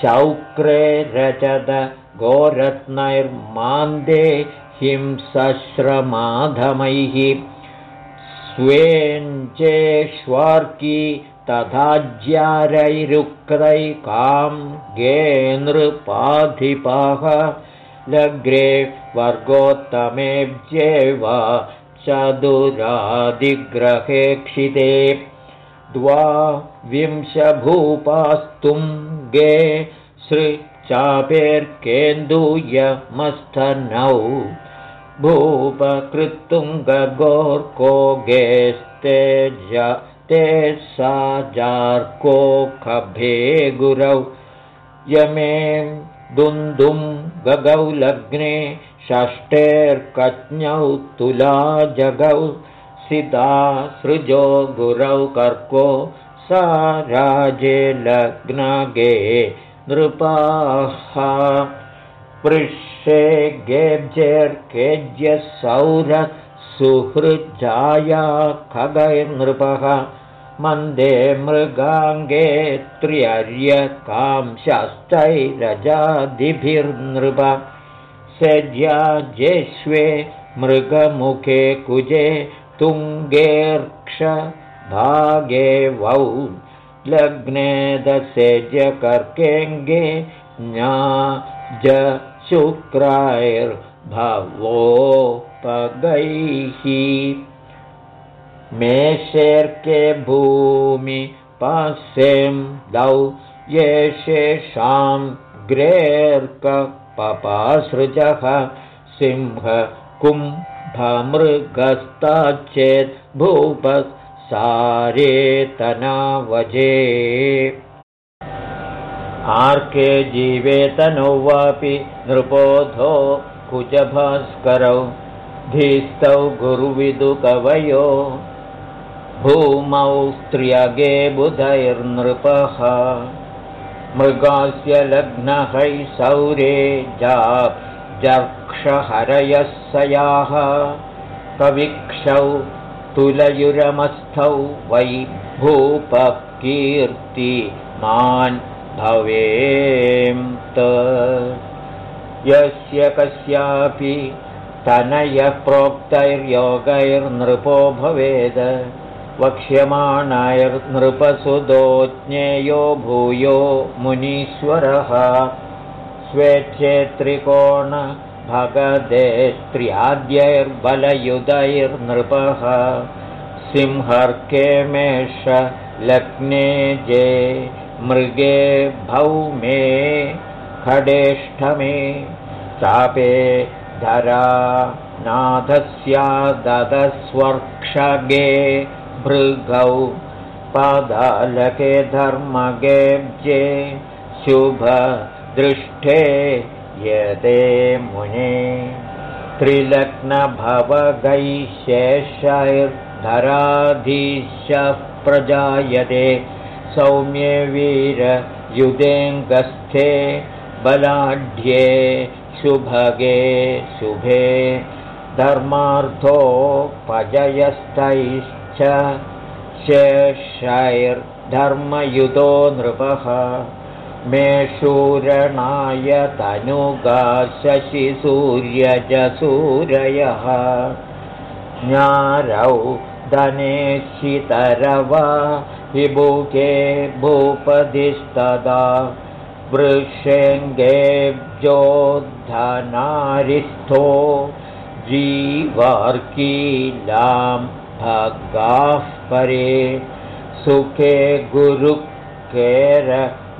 शौक्रे रचद गोरत्नैर्मान्दे हिंसश्रमाधमैः। स्वेञ्चेष्वार्की तथा ज्यारैरुक्तैकां गे नृपाधिपाः लग्रे वर्गोत्तमेऽब्जेव चतुरादिग्रहेक्षिते। द्वाविंशभूपास्तुङ्गे सृचापेर्केन्दूयमस्थनौ भूपकृत्तुङ्गगोर्को गेस्तेज ते सा जार्को खभे गुरौ यमे दुन्दुं गगौ लग्ने षष्ठेर्कज्ञौ तुला जगौ सिदा सृजो गुरौ कर्को सा राजे लग्नगे नृपाः। पृष्ठे गेब्जेर्केज्यसौर सुहृजाया खगैर्नृपः मन्दे मृगाङ्गे त्र्यर्यकांशस्तैरजादिभिर्नृप सज्याजेष्वे मृगमुखे कुजे तुङ्गेऽर्क्ष भागे वौ लग्नेदसेजकर्केङ्गे ज्ञा ज शुक्रैर्भवोपगैः मेषेर्के भूमि पास्यं दौ येषेषां ग्रेऽर्कपपासृजः सिंह कुम्भमृगस्ताच्चेत् भूप सारेतनावजे। आर्के जीवेतनो वापि नृपोधो कुजभास्करौ धीस्तौ गुरुविदुकवयो। भूमौ स्त्र्यगे बुधैर्नृपः मृगास्य लग्नहै सौरे जर्क्षहरयः सयाः कविक्षौ तुलयुरमस्थौ वै भूपकीर्तिमान् भवेत् यस्य कस्यापि तनयः प्रोक्तैर्योगैर्नृपो भवेद वक्ष्यमाणैर्नृपसुदो ज्ञेयो भूयो मुनीश्वरः स्वेच्छेत्रिकोण भगदेत्र्याद्यैर्बलयुधैर्नृपः सिंहर्केमेष लग्ने जे मृगे भौमे खडेष्ठमे चापे धरा नाथस्यादस्वर्क्षगे भृगौ पादालके धर्मगेब्जे शुभदृष्टे यते मुने। त्रिलग्नभवगैशेषैर्धराधीशः प्रजायते। सौम्ये वीरयुधेऽङ्गस्थे बलाढ्ये शुभगे शुभे। धर्मार्थोपजयस्तैश्च शेषैर्धर्मयुतो नृपः मे शूरणाय तनुगा शशिसूर्यजसूरयः ज्ञारौ धनेशितरवा विभुके भूपधिस्तदा वृषेङ्गेब्जोद्धनारिस्थो जीवार्कीलां भगाः परे। सुखे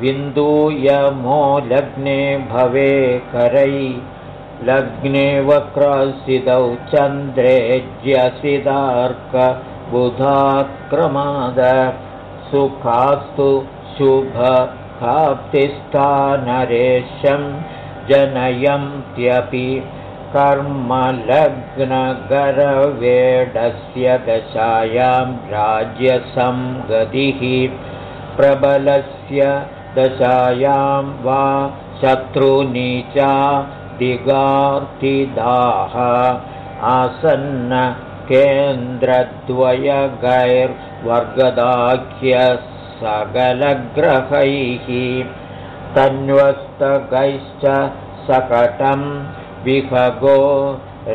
गुरुकेरविन्दूयमो लग्ने भवे करै लग्ने वक्रसिदौ चन्द्रेज्यसिदार्कबुधाक्रमाद सुखास्तु शुभकाप्तिस्थानरेशं जनयन्त्यपि कर्मलग्नगरवेडस्य दशायां राज्यसंगतिः प्रबलस्य दशायां वा शत्रुनीचा दिगार्तिदाः आसन्न केन्द्रद्वयगैर्वर्गदाख्यसकलग्रहैः तन्वस्तगैश्च सकटं विभगो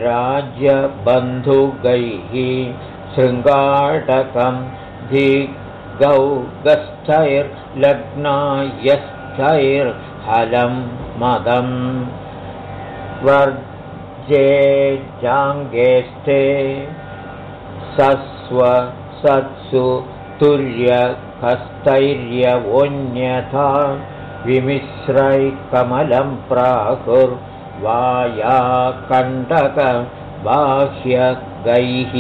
राज्यबन्धुगैः। शृङ्गाटकं धिगौगस्थैर्लग्नायस्थैर्हलं मदं। वर्जे जाङ्गेस्थे सस्व सत्सु तुर्यहस्तैर्यवोऽन्यथा विमिश्रैकमलं प्राहुर्वायाकण्टकबाह्यगैः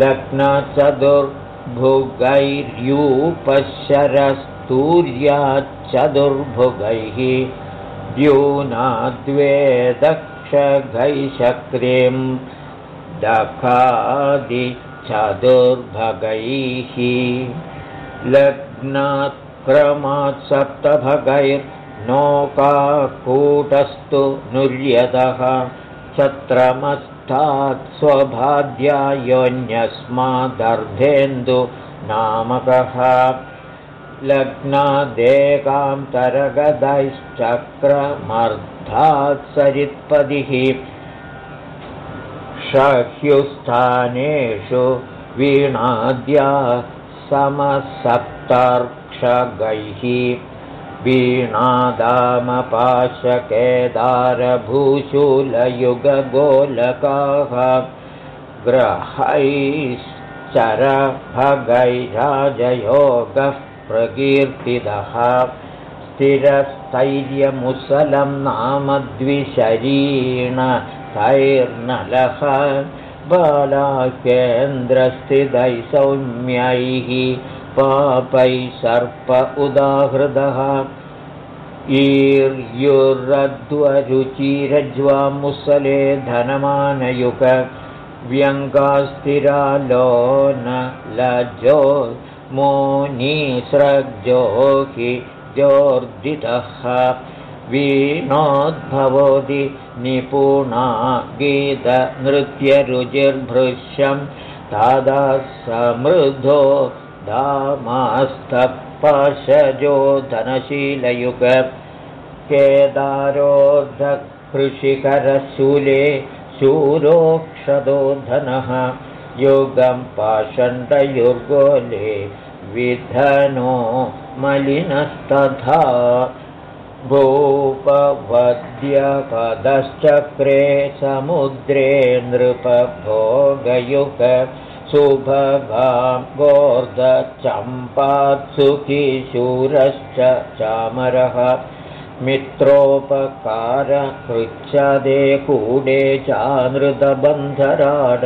लग्नचतुर्मुखैर्नृपो भुगैर्यूपशरस्तूर्याच्चतुर्भुगैः द्यूनाद्वेदक्षगैशक्रिं दखादिचतुर्भगैः लग्नात् क्रमात् सप्तभगैर्नौकाकूटस्तु नुर्यतः छत्रमस्थात् स्वभाद्यायोऽन्यस्मादर्धेन्दु नामकः लग्नादेकान्तरगदैश्चक्रमर्धात् सरित्पदिः शह्युस्थानेषु वीणाद्या समसप्तर्क्षगैः वीणादामपाशकेदारभूशूलयुगगोलकाः ग्रहैश्चरभगैराजयोगः प्रकीर्तितः। स्थिरस्थैर्यमुसलं नाम द्विशरीण तैर्नलः। बालाकेन्द्रस्थितैः सौम्यैः पापैः सर्प उदाहृदः ईर्युरध्वरुचिरज्वामुसले धनमानयुग व्यङ्गास्थिरालो न लजो मोनीस्रग्जो हि जोर्जितः। वीणोद्भवोदि निपुणा गीतनृत्यरुचिर्भृश्यं तादा समृद्धो दामास्तपशजो धनशीलयुग केदारोर्धकृषिकरशूले शूरोक्षदो धनः युगं पाषण्डयुर्गोले विधनो मलिनस्तथा। भूपवद्यपदश्चक्रे समुद्रे नृपभोगयुग सुभगां गोर्धचम्पात्सुखिशूरश्च चामरः मित्रोपकारकृच्छदे कूडे चानृतबन्धराड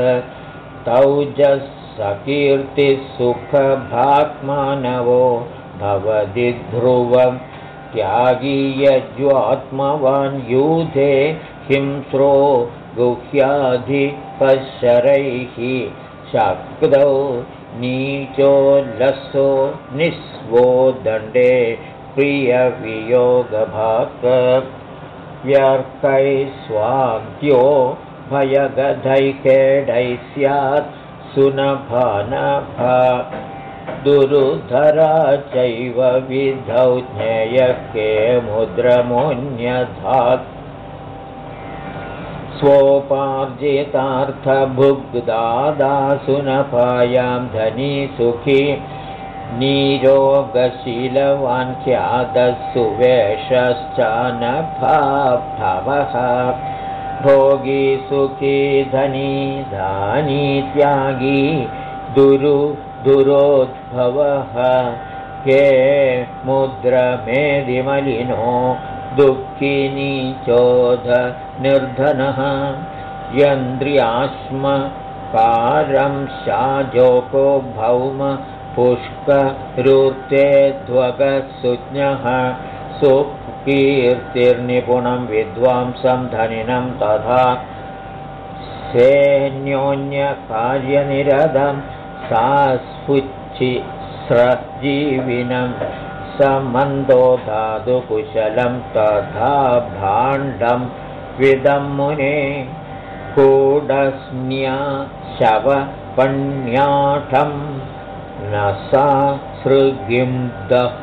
तौजसकीर्तिसुखभाक्मानवो भवति ध्रुवं त्यागीयज्वात्मवान् यूधे हिंस्रो गुह्याधिपशरैः शक्तौ नीचोल्लसो निःस्वो दण्डे प्रियवियोगभाक् व्यर्कैः स्वाद्यो भयगधैकेडैः स्यात् सुनभानभ। दुरुधरा चैव विधौ ज्ञेयके मुद्रमोऽन्यधात् स्वोपार्जितार्थभुग्दादासुनपायां धनी सुखी नीरोगशीलवान् ख्यातः सुवेशश्च न भवः भोगी सुखी धनी धानी त्यागी दुरु दुरोद्भवः। के मुद्रमेदिमलिनो दुःखिनी चोध निर्धनः यन्द्रियाश्म कारं शाजोको भौम पुष्करुतेध्वगसुज्ञः सुकीर्तिर्निपुणं विद्वांसं धनिनं तथा सेन्योन्यकार्यनिरदं सा स्फुच्छिस्रजीविनं समन्दो धातुकुशलं तथा भाण्डं विदं मुने कूडस्न्या शवपण्याठं न सा सृगिं दः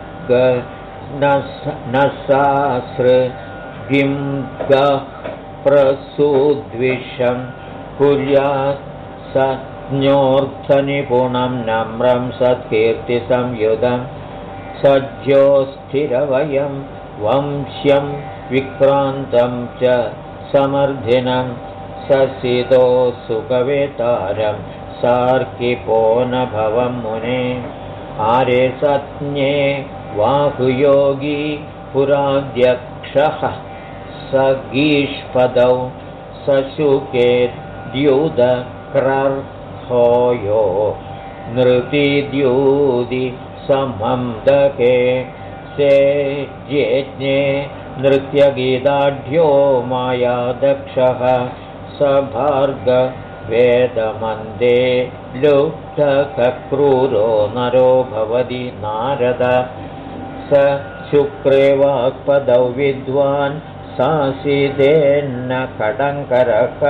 न सा सृगिं गः प्रसूद्विषं कुर्यात् स ज्ञोऽर्थनिपुणं नम्रं सत्कीर्तिसंयुधम् सज्जोस्थिरवयं वंश्यं विक्रान्तं च समर्धिनं ससितो सुखवेतारं सार्किपोनभवं मुने। आरे सत्न्ये वाहुयोगी पुराध्यक्षः स गीष्पदौ सशुके द्युदक्रर्होयो नृतिद्यूदि से ज्ञे नृत्यगीताढ्यो मायादक्षः। स भार्गवेदमन्दे लुब्धक्रूरो नरो भवति नारद। स शुक्रे वाक्पदौ विद्वान् सासिदेन्न कडङ्करः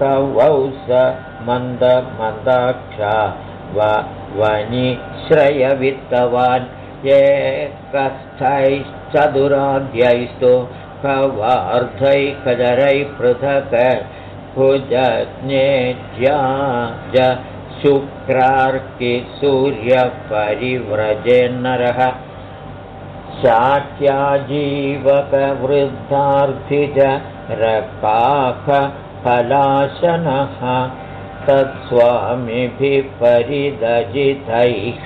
कवौ स मन्दमन्दाक्षा वनिश्रयवित्तवान् ये कस्थैश्चतुराध्यैस्तु कवार्धैकजरैः पृथक् भुजज्ञेज्या शुक्रार्कि सूर्यपरिव्रजेन्नरः शाक्याजीवकवृद्धार्थि च रकाखफलाशनः तत्स्वामिभिः परिदजितैः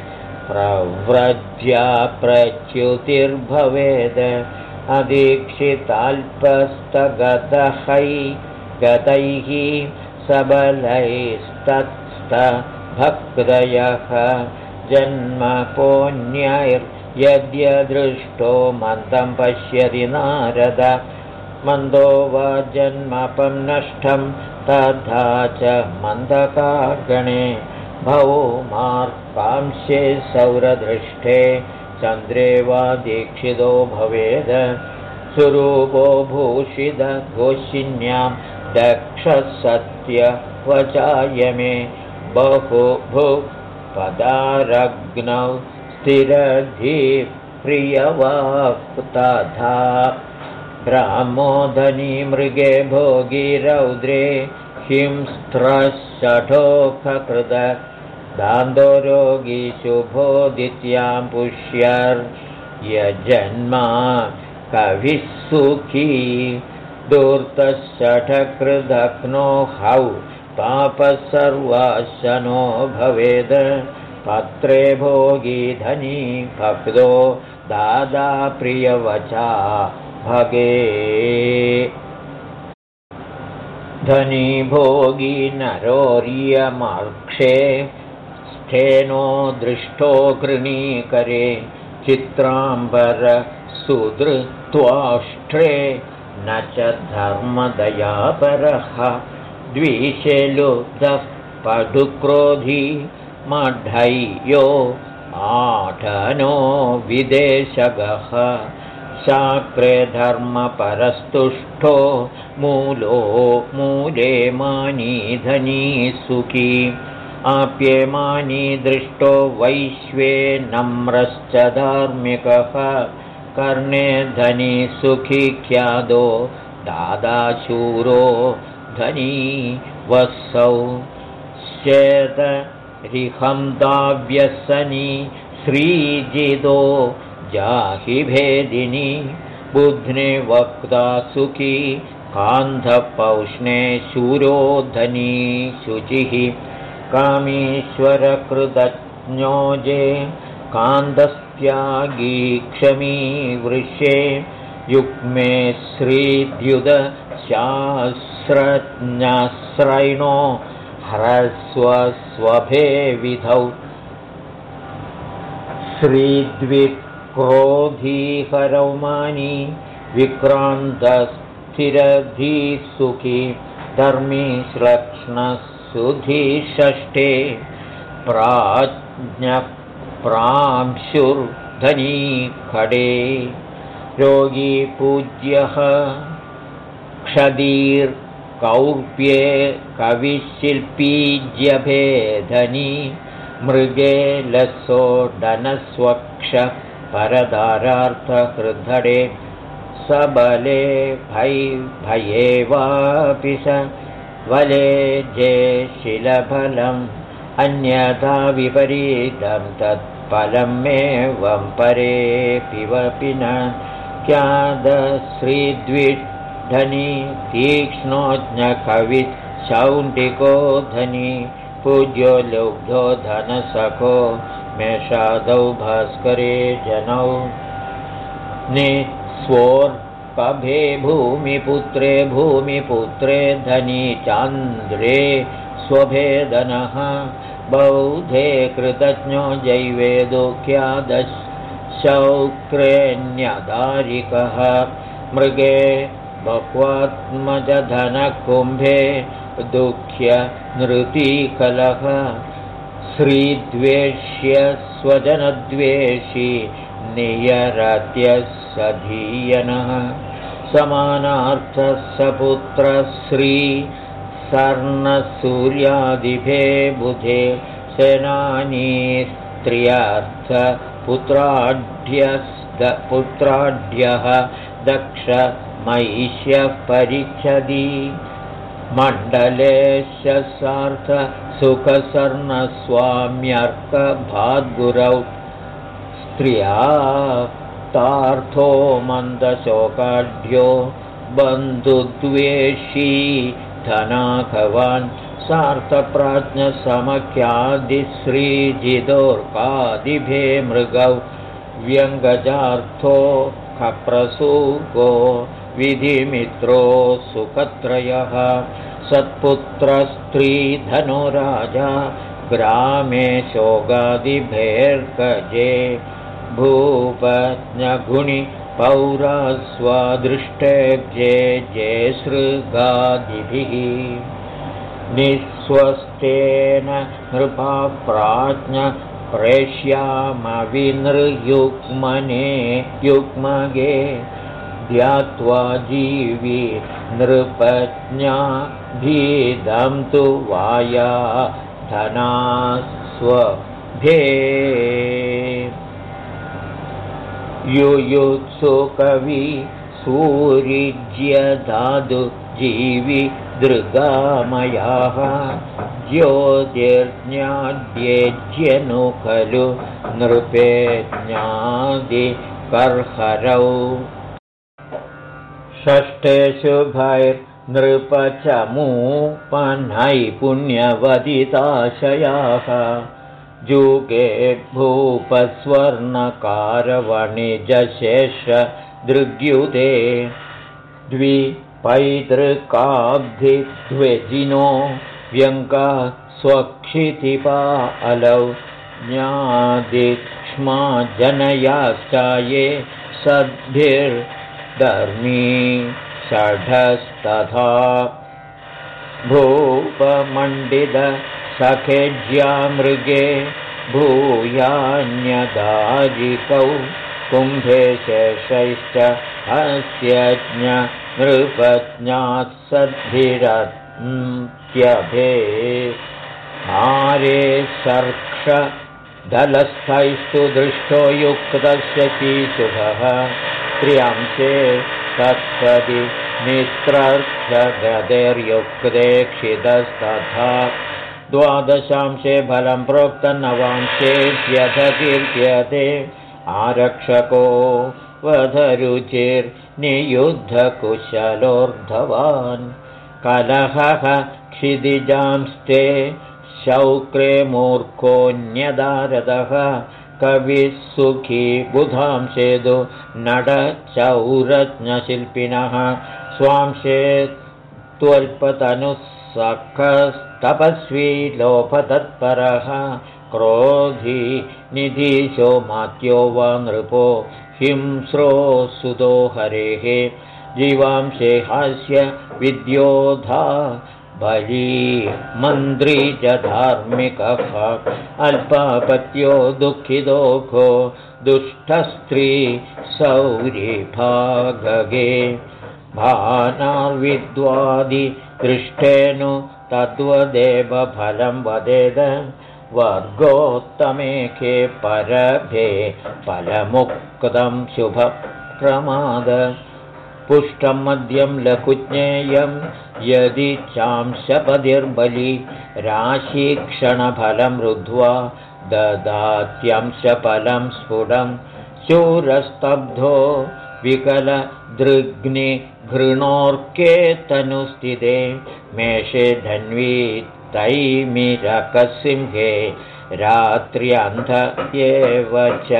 प्रव्रज्या प्रच्युतिर्भवेद अदीक्षिताल्पस्तगतैः गतैः सबलैस्तत्स्थभक्तयः जन्मपोन्यैर्यद्यदृष्टो मन्दं पश्यति नारद मन्दो वा जन्मपं नष्टं तथा च मन्दकागणे भवो मार्कांशे सौरदृष्टे चन्द्रे वा दीक्षितो भवेद सुरूपो भूषितघोषिन्यां दक्षसत्यवचाय मे बहु भु पदारग्नौ स्थिरधिप्रियवाक् तथा ब्राह्मोधनी मृगे भोगी रौद्रे हिंस्त्रषोखकृत दान्दो रोगी शुभोदित्यां पुष्यर्यजन्मा कविः सुखी दूर्तषठकृदघ्नो हौ पापः सर्वाशनो भवेद पत्रे भोगी धनी भक्तो दादा प्रियवचा भगे। धनी भोगी नरोर्यमर्क्षे स्थेनो दृष्टो गृणीकरे चित्राम्बरसुधृत्वाष्ट्रे न च धर्मदयापरः द्विशेलुब्धः पडुक्रोधी मढय्यो आठनो विदेशगः शाक्रे धर्मपरस्तुष्टो मूलो मूले मानी सुखी। आप्येमानी दृष्टो वैश्वे नम्रश्च धार्मिकः। कर्णे धनी सुखी ख्यादो दादाशूरो धनी वत्सौ। दाव्यसनी श्रीजिदो जाहि भेदिनी बुध्ने वक्ता सुखी कान्धपौष्णे शूरोधनी शुचिः। कामीश्वरकृतज्ञोजे कान्धस्त्यागी क्षमी वृषे। युग्मे श्रीद्युदशास्त्रज्ञाश्रयिणो ह्रस्वस्वभे विधौ श्रीद्विक्रोधीहरौमानी विक्रान्तस्थिरधीसुखी धर्मी श्लक्ष्णसुधीषष्ठे प्रांशुर्धनी खडे योगी पूज्यः क्षदीर्कौर्प्ये कविशिल्पीज्यभेधनी मृगे लसोडनस्वक्ष परदारार्थहृदडे सबले भै भये वापि स वले जे शिलफलम् अन्यथा विपरीतं तत्फलं मेवं परे पिवपि न क्यादश्रीद्विधनी तीक्ष्णोज्ञकवि शौण्डिको धनी पूज्यो लुब्धो धनसखो मेषादौ भास्करे जनौ निस्वोर्पभे भूमिपुत्रे भूमिपुत्रे धनी चान्द्रे स्वभेदनः बौधे कृतज्ञो जैवे दुःख्यादशौक्रेण्यदारिकः मृगे बह्वात्मजधनकुम्भे दुःख्य नृतीकलः श्रीद्वेष्य स्वजनद्वेषी नियरत्यः सधीयनः समानार्थः सपुत्रश्री सर्णसूर्यादिभे बुधे सेनानी पुत्राढ्यः दक्ष मैष्यः परीक्षति मण्डलेश सार्थ सुखसर्णस्वाम्यर्कभाद्गुरौ स्त्रिया तार्थो मन्दशोकाढ्यो बन्धुद्वेषी धनाघवान् सार्थप्राज्ञसमख्यादिश्रीजिदोर्कादिभे मृगौ व्यङ्गजार्थो खप्रसूको विधिमित्रो सुखत्रयः सत्पुत्रस्त्रीधनो राजा ग्रामे शोगादिभेर्गजे भूपज्ञगुणि पौरास्वादृष्टेब्जे जे सृगादिभिः निःस्वस्थेन नृपाप्राज्ञ प्रेष्यामविनृयुग्मने युग्मगे ध्यात्वा जीवी नृपज्ञा भीदं तु वाया धनास्वभे। युयुत्सु कवि सूरिज्यधातु जीवि दृगामयाः ज्योतिर्ज्ञाद्येज्यनु खलु नृपे षष्ठेषु भैर्नृपचमूपनैपुण्यवदिताशयाः जुगे भूपस्वर्णकारवणिजशेषदृग्युते। द्विपैतृकाब्धिद्विजिनो व्यङ्का स्वक्षितिपा अलौ ज्ञादिक्ष्मा जनयाश्चाये सद्भिर्धर्मी षढस्तथा भूपमण्डित सखेज्या मृगे भूयान्यदाजिकौ कुम्भे शेषैश्च हस्यज्ञ नृपज्ञात् सद्भिरत्यभे हारे सर्क्षदलस्थैस्तु दृष्टो युक्तस्य कीशुभः त्र्यंशे मित्रर्थगदैर्युक्ते क्षितस्तथा द्वादशांशे फलं प्रोक्तनवांशे व्यधकीर्त्यते। आरक्षको वधरुचिर्नियुद्धकुशलोर्धवान्। कलहः क्षिदिजांस्ते शौक्रे मूर्खोऽन्यदारदः कविः सुखी बुधांसेदु नडचौरज्ञशिल्पिनः स्वांशे त्वल्पतनुः सखस्तपस्वी लोभतत्परः। क्रोधी निधीशो मात्यो वा नृपो हिंस्रो सुतो हरेः। जीवांशे हास्य विद्योधा बली मन्त्री च धार्मिकः अल्पापत्यो दुःखिदोघो दुष्टस्त्री सौरिभागगे भानाविद्वादि तद्वदेव फलं वदेद। वर्गोत्तमेके परभे फलमुक्तं शुभप्रमाद पुष्टं मद्यं लघुज्ञेयं यदि चांशपदिर्बलि राशीक्षणफलं रुद्ध्वा ददात्यंशफलं स्फुटं शूरस्तब्धो विकलदृग्नि घृणोर्के तनुस्थिते मेषे धन्वी तैमिरकसिंहे रात्र्यन्ध एव च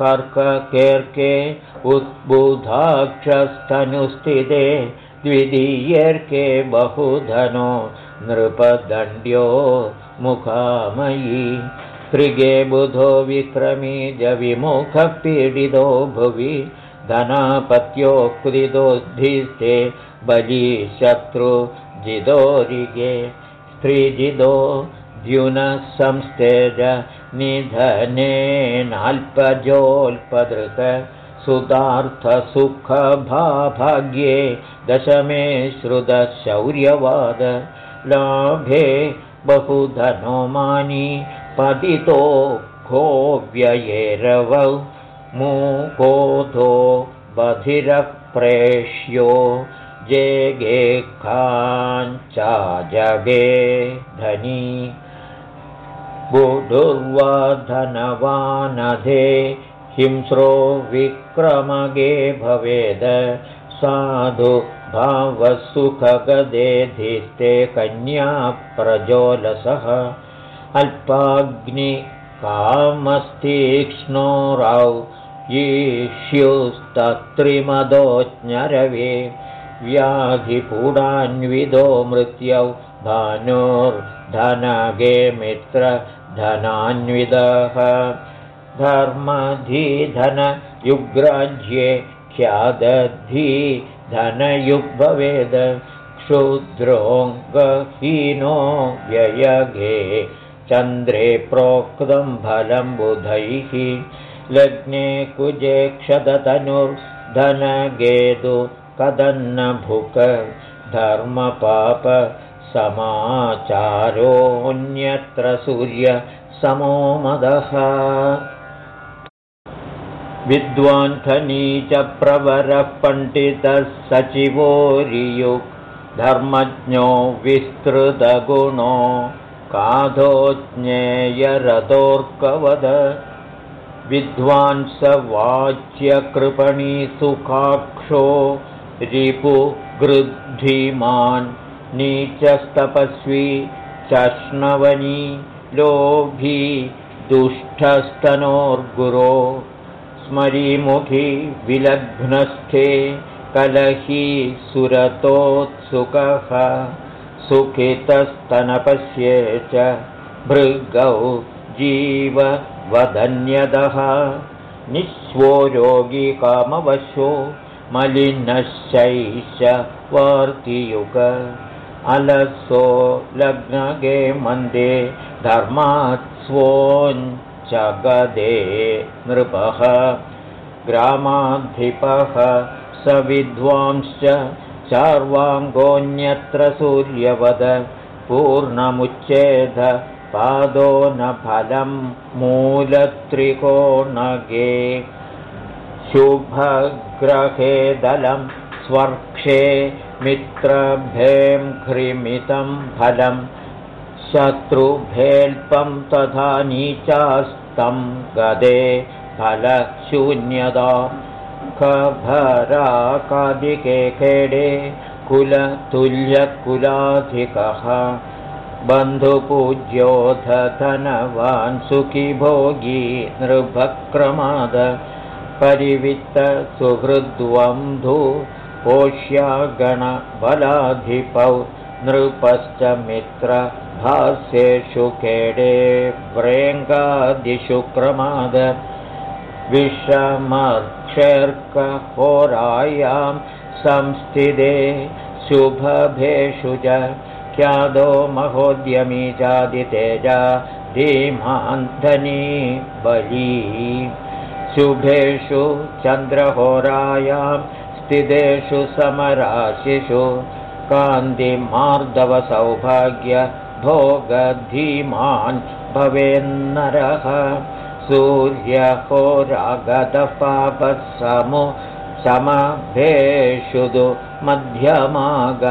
नीचोद्धोस्वकर्ककेर्के उद्बुधाक्षस्तनुस्थिते द्वितीयर्के बहुधनो नृपदण्ड्यो मुखामयी। त्रिगे बुधो विक्रमीजविमुखपीडितो भुवि धनापत्यो कुदितोद्धिस्ते बलीशत्रुजिदोरिगे स्त्रीजिदो द्युनसंस्तेज निधनेनाल्पजोल्पदृत सुतार्थसुखभाभाग्ये दशमे श्रुतशौर्यवाद लाभे बहुधनो मानी पतितो घोव्ययेरवौ मूकोधो बधिरप्रेष्यो जेगे काञ्चाजगे धनी बुधुर्वधनवानधे हिंस्रो विक्रमगे भवेद। साधु भावसुखगदेधिस्ते कन्या प्रजोलसः अल्पाग्निकामस्तीक्ष्णोरौ ईष्युस्तत्रिमदोज्ञरवे व्याधिपूडान्विदो मृत्यौ भानुर्धनगे मित्रधनान्विदः धर्मधीधनयुग्राज्ये ख्यादधी धनयुग्भवेद। क्षुद्रोऽङ्गहीनो व्ययगे। चन्द्रे प्रोक्तं फलं बुधैः। लग्ने कुजे क्षदतनुर्धनगेतु कदन्नभुक धर्मपापसमाचारोऽन्यत्र सूर्यसमो मदः। विद्वान्थनी च प्रवरः पण्डितः सचिवोरियुक् धर्मज्ञो विस्तृतगुणो। काधो विद्वांसवाच्यकृपणीसुखाक्षो रिपुगृद्धिमान् नीचस्तपस्वी चष्णवनी लोभी दुष्टस्तनोर्गुरो स्मरीमुखी विलग्नस्थे कलही सुरतोत्सुकः सुखितस्तनपस्ये च भृगौ जीववधन्यदः। निःस्वो रोगी कामवशो मलिनशैश वार्तियुग अलसो लग्नगे मन्दे धर्मात् स्वोञ्चगदे नृपः। ग्रामाधिपः स विद्वांश्च चार्वाङ्गोऽन्यत्र सूर्यवद। पूर्णमुच्चेद पादो न फलं मूलत्रिकोणगे। शुभग्रहे दलं स्वर्क्षे मित्रभें घ्रिमितं फलं शत्रुभेल्पं तथा नीचास्तं गदे फलशून्यदा खभराकादिके खेडे कुलतुल्यकुलाधिकः बन्धुपूज्योऽथ धनवान् सुखी भोगी नृभक्रमाद परिवित्तसुहृद्वन्धु पोष्यागणबलाधिपौ नृपश्च मित्रभास्येषु खेडे व्रेङ्गादिषु क्रमाद विषमक्षर्कहोरायां संस्थिते शुभभेषु च ख्यादो महोद्यमी चादितेजा धीमान्धनी बली। शुभेषु चन्द्रहोरायां स्थितेषु समराशिषु कान्तिमार्दवसौभाग्यभोगधीमान् भवेन्नरः। सूर्यहोरागतपापसमु समभेषु मध्यमाग।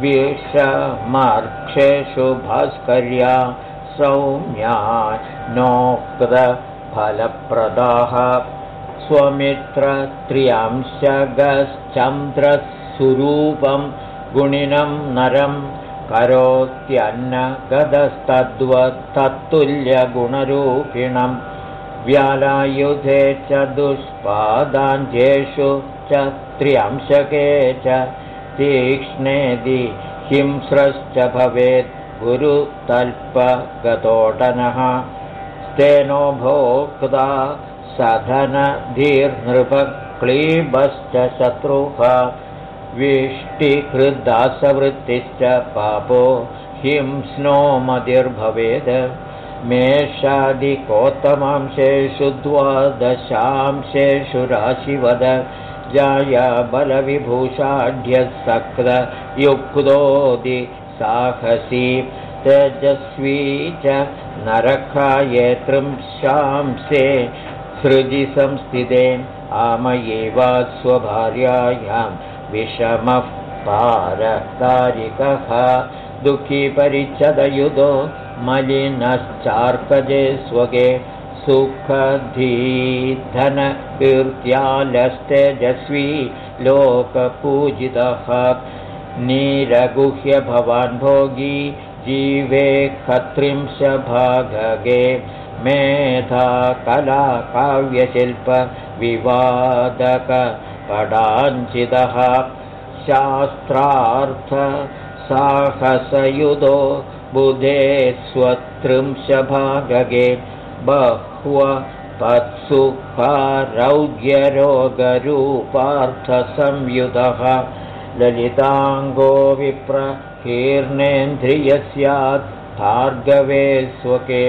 विषमार्क्षेषु भास्कर्या सौम्या नोक्तफलप्रदाः स्वमित्रत्रियांशगश्चन्द्रस्वरूपं गुणिनं नरं करोत्यन्नगदस्तद्वत्तत्तुल्यगुणरूपिणं व्यालायुधे च दुष्पादाञ्जेषु च त्र्यंशके च तीक्ष्णेदि हिंस्रश्च भवेत् गुरुतल्पगतोटनः। तेनो भोक्ता सधनधीर्नृपक्लीबश्च शत्रुः विष्टिकृदासवृत्तिश्च पापो हिंस्नो मतिर्भवेद् मेषादिकोत्तमांशेषु द्वादशांशेषु राशिवद जाया बलविभूषाढ्यः सक्तयुक्तोदि साहसी तेजस्वी च नरकाये त्रिंशांसे सृजि संस्थिते आमयेवा स्वभार्यायां विषमः पारतारिकः दुःखी परिच्छदयुधो मलिनश्चार्कजे स्वगे सुखधीधनकीर्त्यालस्तेजस्वी लोकपूजितः। नीरगुह्य भवान् भोगी जीवे खत्रिंशभागे मेधा कला काव्यशिल्पविवादकपडाञ्चितः शास्त्रार्थसाहसयुधो बुधे स्वत्रिंशभागे बह्व पत्सुखारौग्यरोगरूपार्थसंयुधः ललिताङ्गो विप्रकीर्णेन्द्रियस्यात् भार्गवे स्वके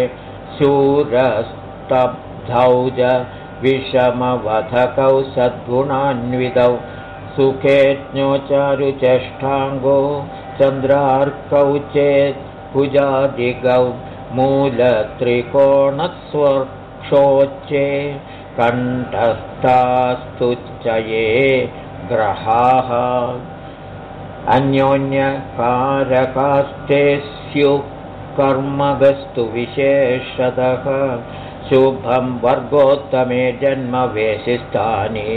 शूरस्तब्धौ च विषमवधकौ सद्गुणान्वितौ। सुखेज्ञो चारुचेष्टाङ्गो चन्द्रार्कौ चेत् भुजादिगौ मूलत्रिकोणस्वर्क्षोच्चे कण्ठस्थास्तुच्चये ग्रहाः। अन्योन्यकारकास्ते स्युः कर्मगस्तु विशेषतः। शुभं वर्गोत्तमे जन्मवेशिस्थाने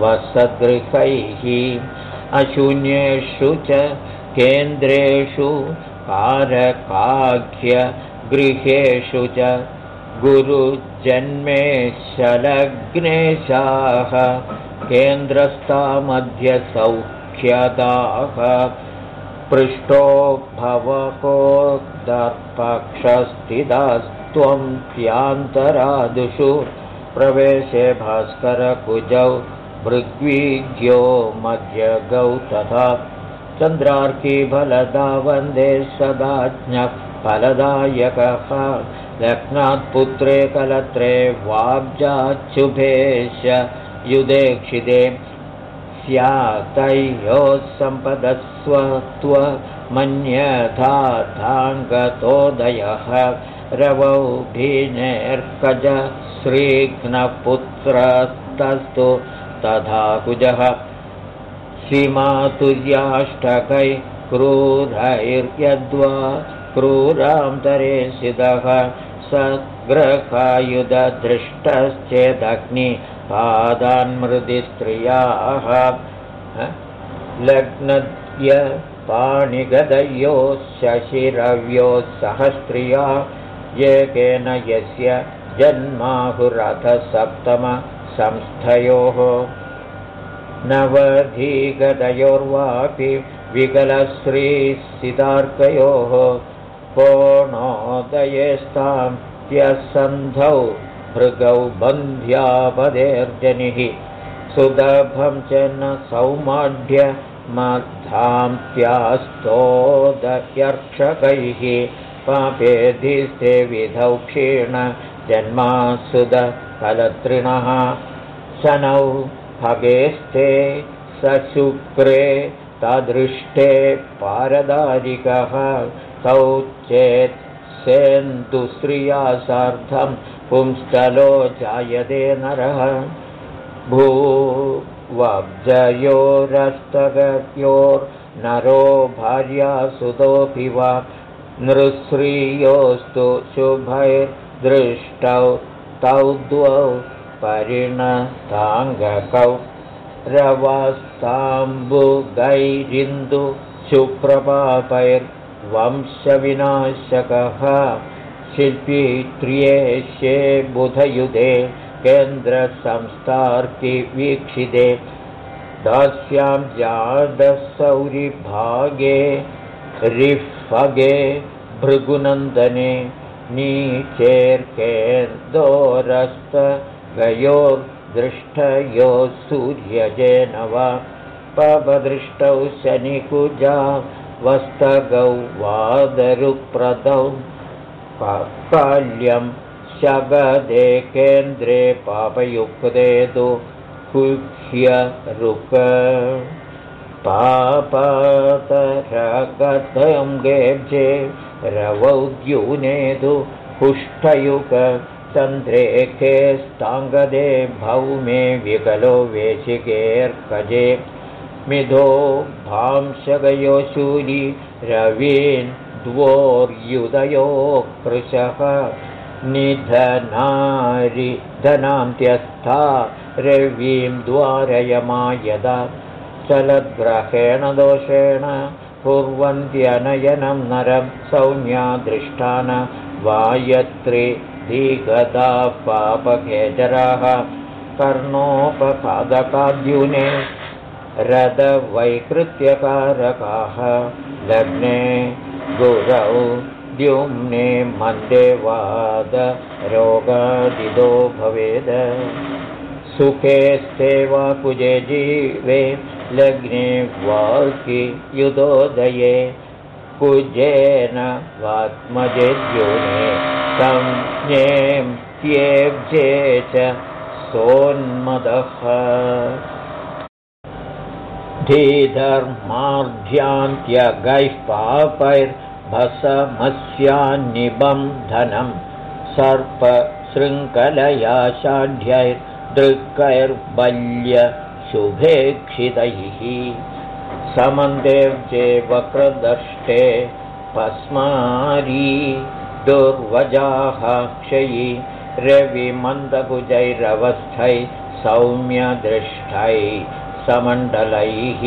वसदृहैः अशून्येषु च केन्द्रेषु कारकाख्यगृहेषु च गुरुजन्मेशलग्नेशाः। केन्द्रस्थामध्यसौख्यदाः पृष्ठो भवको दर्पक्षस्थितास्त्वं ह्यान्तरादुषु प्रवेशे भास्करकुजौ भृग्वीज्ञो मध्यगौ तथा चन्द्रार्की फलदा वन्दे सदाज्ञः फलदायकः। लग्नात्पुत्रे कलत्रे वाब्जाच्छुभेश युधेक्षिते स्यातयोः सम्पदस्वत्वमन्यथाङ्गतोदयः रवौ भीनेर्कज श्रीघ्नपुत्रस्तस्तु तथा कुजः श्रीमातुर्याष्टकै क्रूरैर्यद्वा क्रूरां तरेशिदः सद्ग्रहायुधदृष्टश्चेदग्नि पादान्मृदिस्त्रियाः लग्नद्य पाणिगदयोः शशिरव्योः सहस्त्रिया एकेन यस्य जन्माहुरथसप्तमसंस्थयोः। नवधिगदयोर्वापि विकलश्रीसितार्कयोः कोणोदयेस्तान्त्यसन्धौ भृगौ बन्ध्यापदेर्जनिः सुदभं च न सौमाढ्यमद्धान्त्यास्तोदयर्क्षकैः पापेधिस्ते विधौ क्षीण जन्मासुदफलतृणः शनौ भगेस्ते सशुक्रे तादृष्टे पारदारिकः तौ चेत् सेन्दुश्रिया सार्धं पुंस्तलो जायते नरः। भूवब्जयोरस्तगत्योर्नरो भार्यासुतोऽपि वा। नृश्रियोस्तु शुभैर्दृष्टौ तौ द्वौ परिणताङ्गकौ। रवास्ताम्बुगैरिन्दु शुप्रपापैर्वंशविनाशकः शिल्पीत्र्येष्ये बुधयुधे केन्द्रसंस्थार्कि वीक्षिते। दास्यां जाडसौरिभागे रिफगे भृगुनन्दने नीचेर्केर्दोरस्तगयोर्दृष्टयोः सूर्यजेन वा पपदृष्टौ शनिकुजा वस्तगौ वादरुप्रदौ पाल्यं शगदे केन्द्रे पापयुक्ते तु कुह्यरुक। पापतरगतं गेब्जे रवौद्यूनेदु पुष्टयुग चन्द्रेखे स्ताङ्गदे भौमे विकलो वेशिकेर्कजे। मिधो भांशगयो शूरी रवीन् द्वोर्युदयो कृशः निधनारिधनान्त्यस्था रवीं द्वारयमा यदा चलद्ग्रहेण दोषेण कुर्वन्त्यनयनं नरं सौम्यादृष्टान वायत्रिधिगदा पापकेचराः। कर्णोपपादकाद्युने रदवैकृत्यकारकाः। लग्ने गुरौ द्युम्ने मन्देवादरोगादिदो भवेद। सुखे स्थे वा कुजे जीवे लग्ने वाल्कि युदोदये कुजेन वात्मजेद्युने संज्ञें त्येब्जे च सोन्मदः धीधर्मार्ध्यान्त्यगैः पापैर्भसमस्यान्निबं धनं सर्पशृङ्खलया षाढ्यैर्दृक्कैर्बल्यशुभेक्षितैः समन्देव्ये वक्रदष्टे पस्मारी रविमन्दकुजैरवस्थै सौम्यदृष्टैः समण्डलैः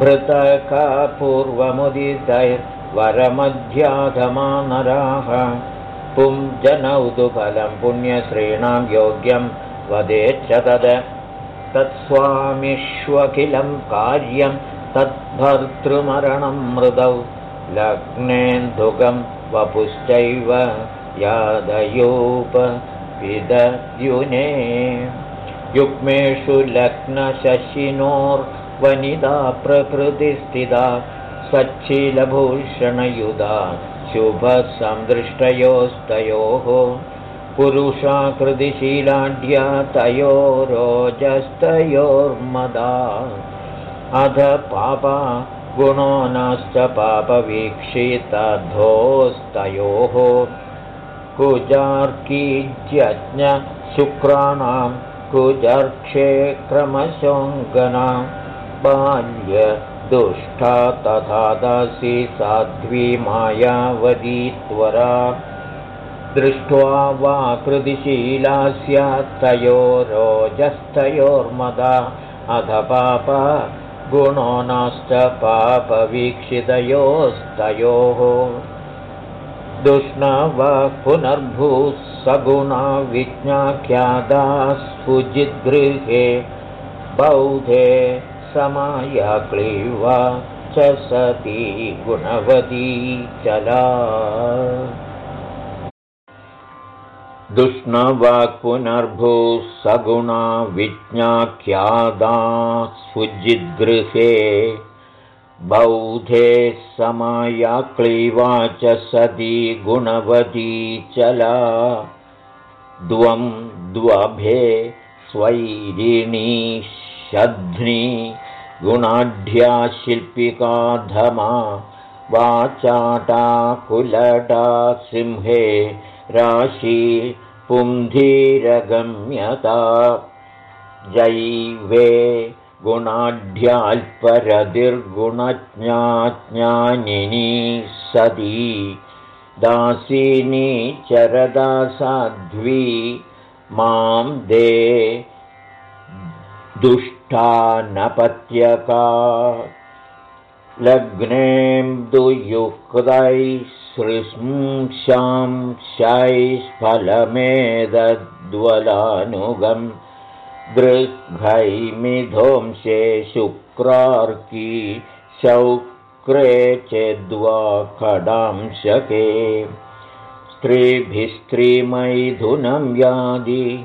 भृतकापूर्वमुदितैर्वरमध्याधमानराः पुञ्जनौदुफलं पुण्यश्रीणां योग्यं वदेच्च तद। तत्स्वामिष्वखिलं कार्यं तद्भर्तृमरणं मृदौ लग्नेन्दुकं वपुश्चैव यादयोपविदयुने युग्मेषु लग्नशशिनोर्वनिदा प्रकृतिस्थिता सच्चिलभूषणयुधा शुभसंदृष्टयोस्तयोः पुरुषाकृतिशीलाढ्या तयोरोजस्तयोर्मदा। अध पापा गुणो नाश्च पापवीक्षितधोस्तयोः। कुजार्कीज्यज्ञशुक्राणाम् कुजर्क्षे क्रमशोऽङ्गना बाल्यदुष्टा तथा दासी साध्वी मायावती त्वरा। दृष्ट्वा वा कृतिशीला स्यात्तयोरोजस्तयोर्मदा अध पाप गुणो नाश्च पापवीक्षितयोस्तयोः दुष्णवा पुनर्भूः सगुणा विज्ञाख्यादास्फुजिद्गृहे बौधे समाया क्लीवा च सती गुणवती चला। सगुणा विज्ञाख्यादास्फुजिद्गृहे बौधे समाया क्लीवा च सती गुणवती चला। द्वं द्वभे स्वैरिणी शध्नी गुणाढ्या शिल्पिकाधमा वाचाटा कुलटा सिंहे राशी पुंधीरगम्यता। जैवे गुणाढ्याल्परतिर्गुणज्ञाज्ञानिनी सदी दासीनी चरदासाध्वी मां दे दुष्टानपत्यका। लग्नेन्दुयुक्तैः शैस्फलमेदद्वलानुगम् दृग्भैमिधोंशे शुक्रार्की शुक्रे चेद्वा खडांशके स्त्रीभिस्त्रीमैथुनं व्याधि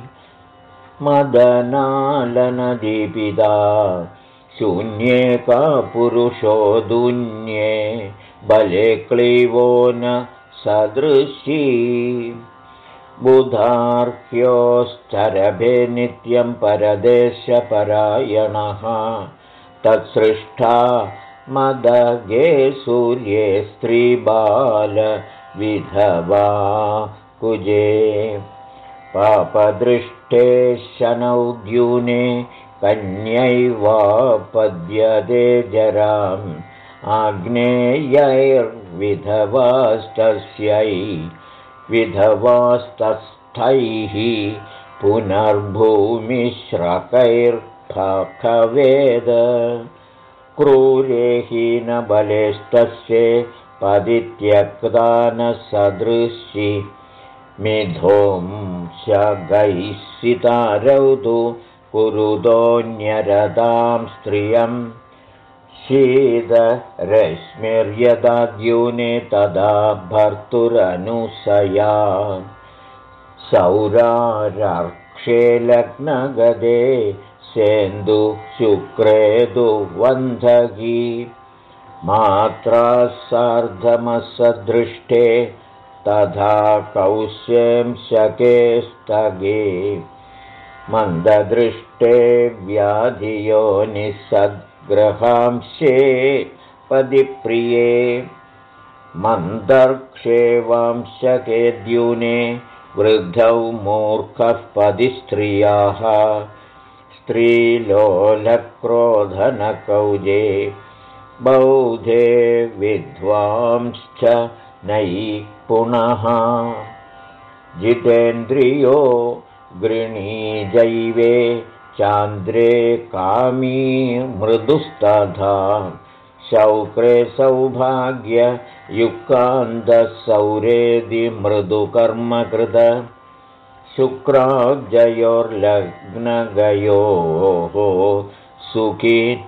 मदनालनदीपिता। शून्ये का पुरुषो दुन्ये बले क्लीवो न सदृशी बुधार्ह्योश्चरभे नित्यं परदेशपरायणः। तत्सृष्टा मदगे सूर्ये स्त्रीबालविधवा कुजे। पापदृष्टे शनौद्यूने कन्यैवापद्यते जराम्। आग्नेयैर्विधवास्तस्यै विधवास्तस्थैः पुनर्भूमिश्रकैर्भवेद क्रूरे हीनबलेस्तस्य पदित्यक्तानसदृशि मिथों शगैः सितारौ तु कुरुतोऽन्यरतां स्त्रियम् शीतरश्मिर्यदाद्यूने तदा भर्तुरनुसया। सौरारर्क्षे लग्नगदे सेन्दुशुक्रेदुवन्धगी मात्रा सार्धमसदृष्टे तथा कौश्यं शके स्थगे मन्ददृष्टे व्याधियो निःसद् ग्रहांशे पदिप्रिये मन्दर्क्षे वांशके द्यूने वृद्धौ मूर्खः पदिस्त्रियाः स्त्रीलोलक्रोधनकौजे बौधे विद्वांश्च नयि पुनः जितेन्द्रियो गृणीजैवे चान्द्रे कामी मृदुस्तथा शौक्रे सौभाग्ययुक्तान्तः मृदुकर्मकृत। शुक्राब्जयोर्लग्नगयोः सुखी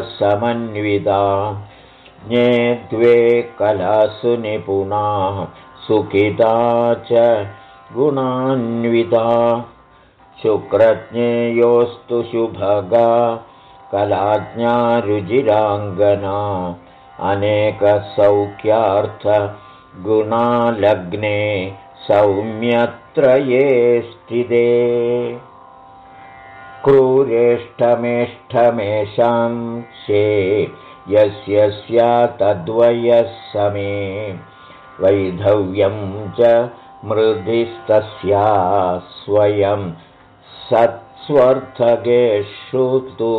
समन्विता। ज्ञे द्वे कलासु निपुणाः सुखिता च गुणान्विता शुक्रज्ञेयोस्तु शुभगा कलाज्ञारुजिराङ्गना अनेकसौख्यार्थगुणालग्ने सौम्यत्रये स्थिते क्रूरेष्ठमेष्ठमेषां शे यस्य स्यात्तद्वयः समे वैधव्यं च मृदिस्तस्या स्वयं सत्स्वर्थगेषु तु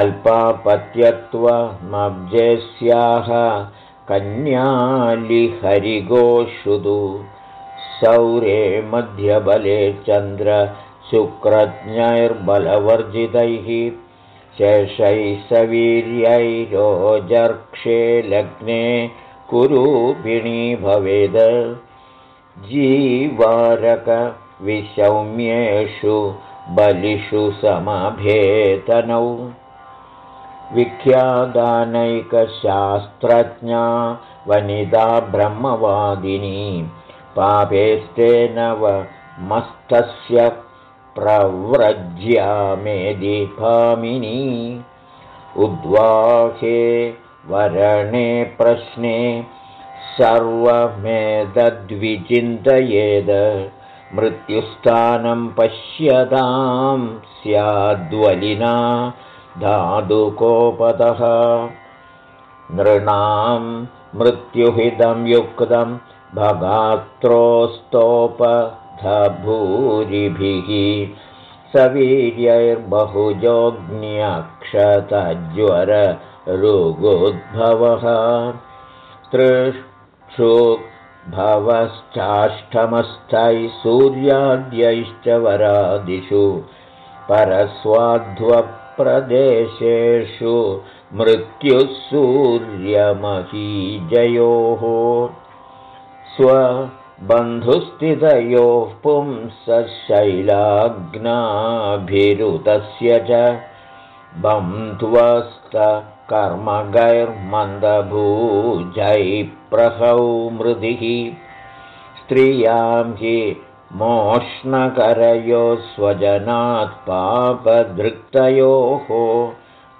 अल्पापत्यत्वमब्जेस्याः कन्यालिहरिगोषु तु सौरे मध्यबले चन्द्रशुक्रज्ञैर्बलवर्जितैः शेषैः सवीर्यैरोजर्क्षे लग्ने कुरूपिणी भवेद। जीवारक विसौम्येषु बलिषु समभेतनौ विख्यादानैकशास्त्रज्ञा वनिता ब्रह्मवादिनी पापेस्तेन मस्तस्य प्रव्रज्यामेदिभामिनी उद्वाहे वरणे प्रश्ने सर्वमेतद्विचिन्तयेद मृत्युस्थानं पश्यतां स्याद्वलिना धातुकोपतः। नृणां मृत्युहितं युक्तं भगात्रोस्तोपधभूरिभिः। सवीर्यैर्बहुजोग्न्यक्षतज्वररुगोद्भवः तृक्षु भवश्चाष्टमस्थैः सूर्याद्यैश्च वरादिषु परस्वाध्वप्रदेशेषु मृत्युः सूर्यमहीजयोः स्वबन्धुस्थितयोः पुंसशैलाग्नाभिरुतस्य च बन्ध्वस्तकलशयोः कर्मगैर्मन्दभूजैप्रहौ मृदिः। स्त्रियां हि मोष्णकरयो स्वजनात् पापदृक्तयोः।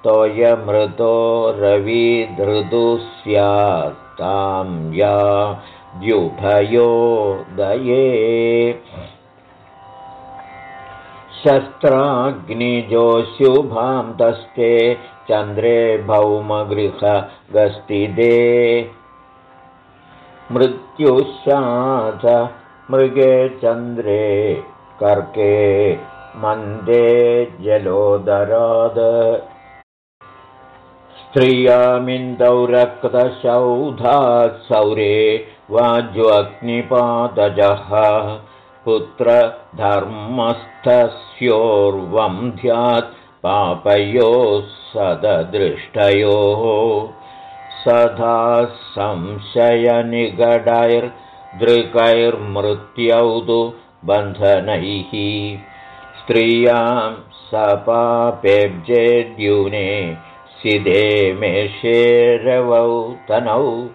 तोयमृतो रविधृदु स्यात्तां या द्युभयोदये शस्त्राग्निजोऽशुभां तस्ते चन्द्रे भौमगृहगस्तिदे। मृत्युशाथ मृगे चन्द्रे कर्के मन्दे जलोदराद। स्त्रियामिन्दौ रक्तशौधात् सौरे वाज्वग्निपादजः पुत्रधर्मस्थस्योर्वन्ध्यात् पापयोः सददृष्टयोः सदा संशयनिगडैर्दृकैर्मृत्यौ तु बन्धनैः। स्त्रियां सपापेब्जेद्यूने सिदे मेषेरवौ तनौ।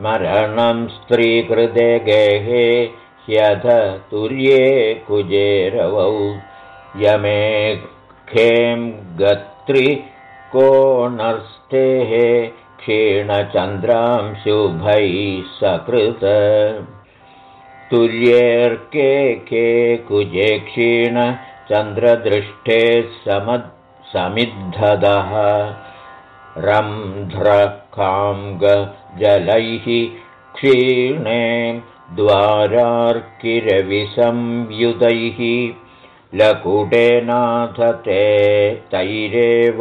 मरणं स्त्रीकृते गेहे ह्यथ तुर्ये कुजेरवौ। यमेखें गत्रिकोणर्स्तेः क्षीणचन्द्रां शुभैः सकृत। तुर्येऽर्के के कुजे क्षीणचन्द्रदृष्टे समिद्धदः। रन्ध्रकाङ्गजलैः क्षीणे द्वारार्किरविसंयुतैः लकुटेनाथ ते तैरेव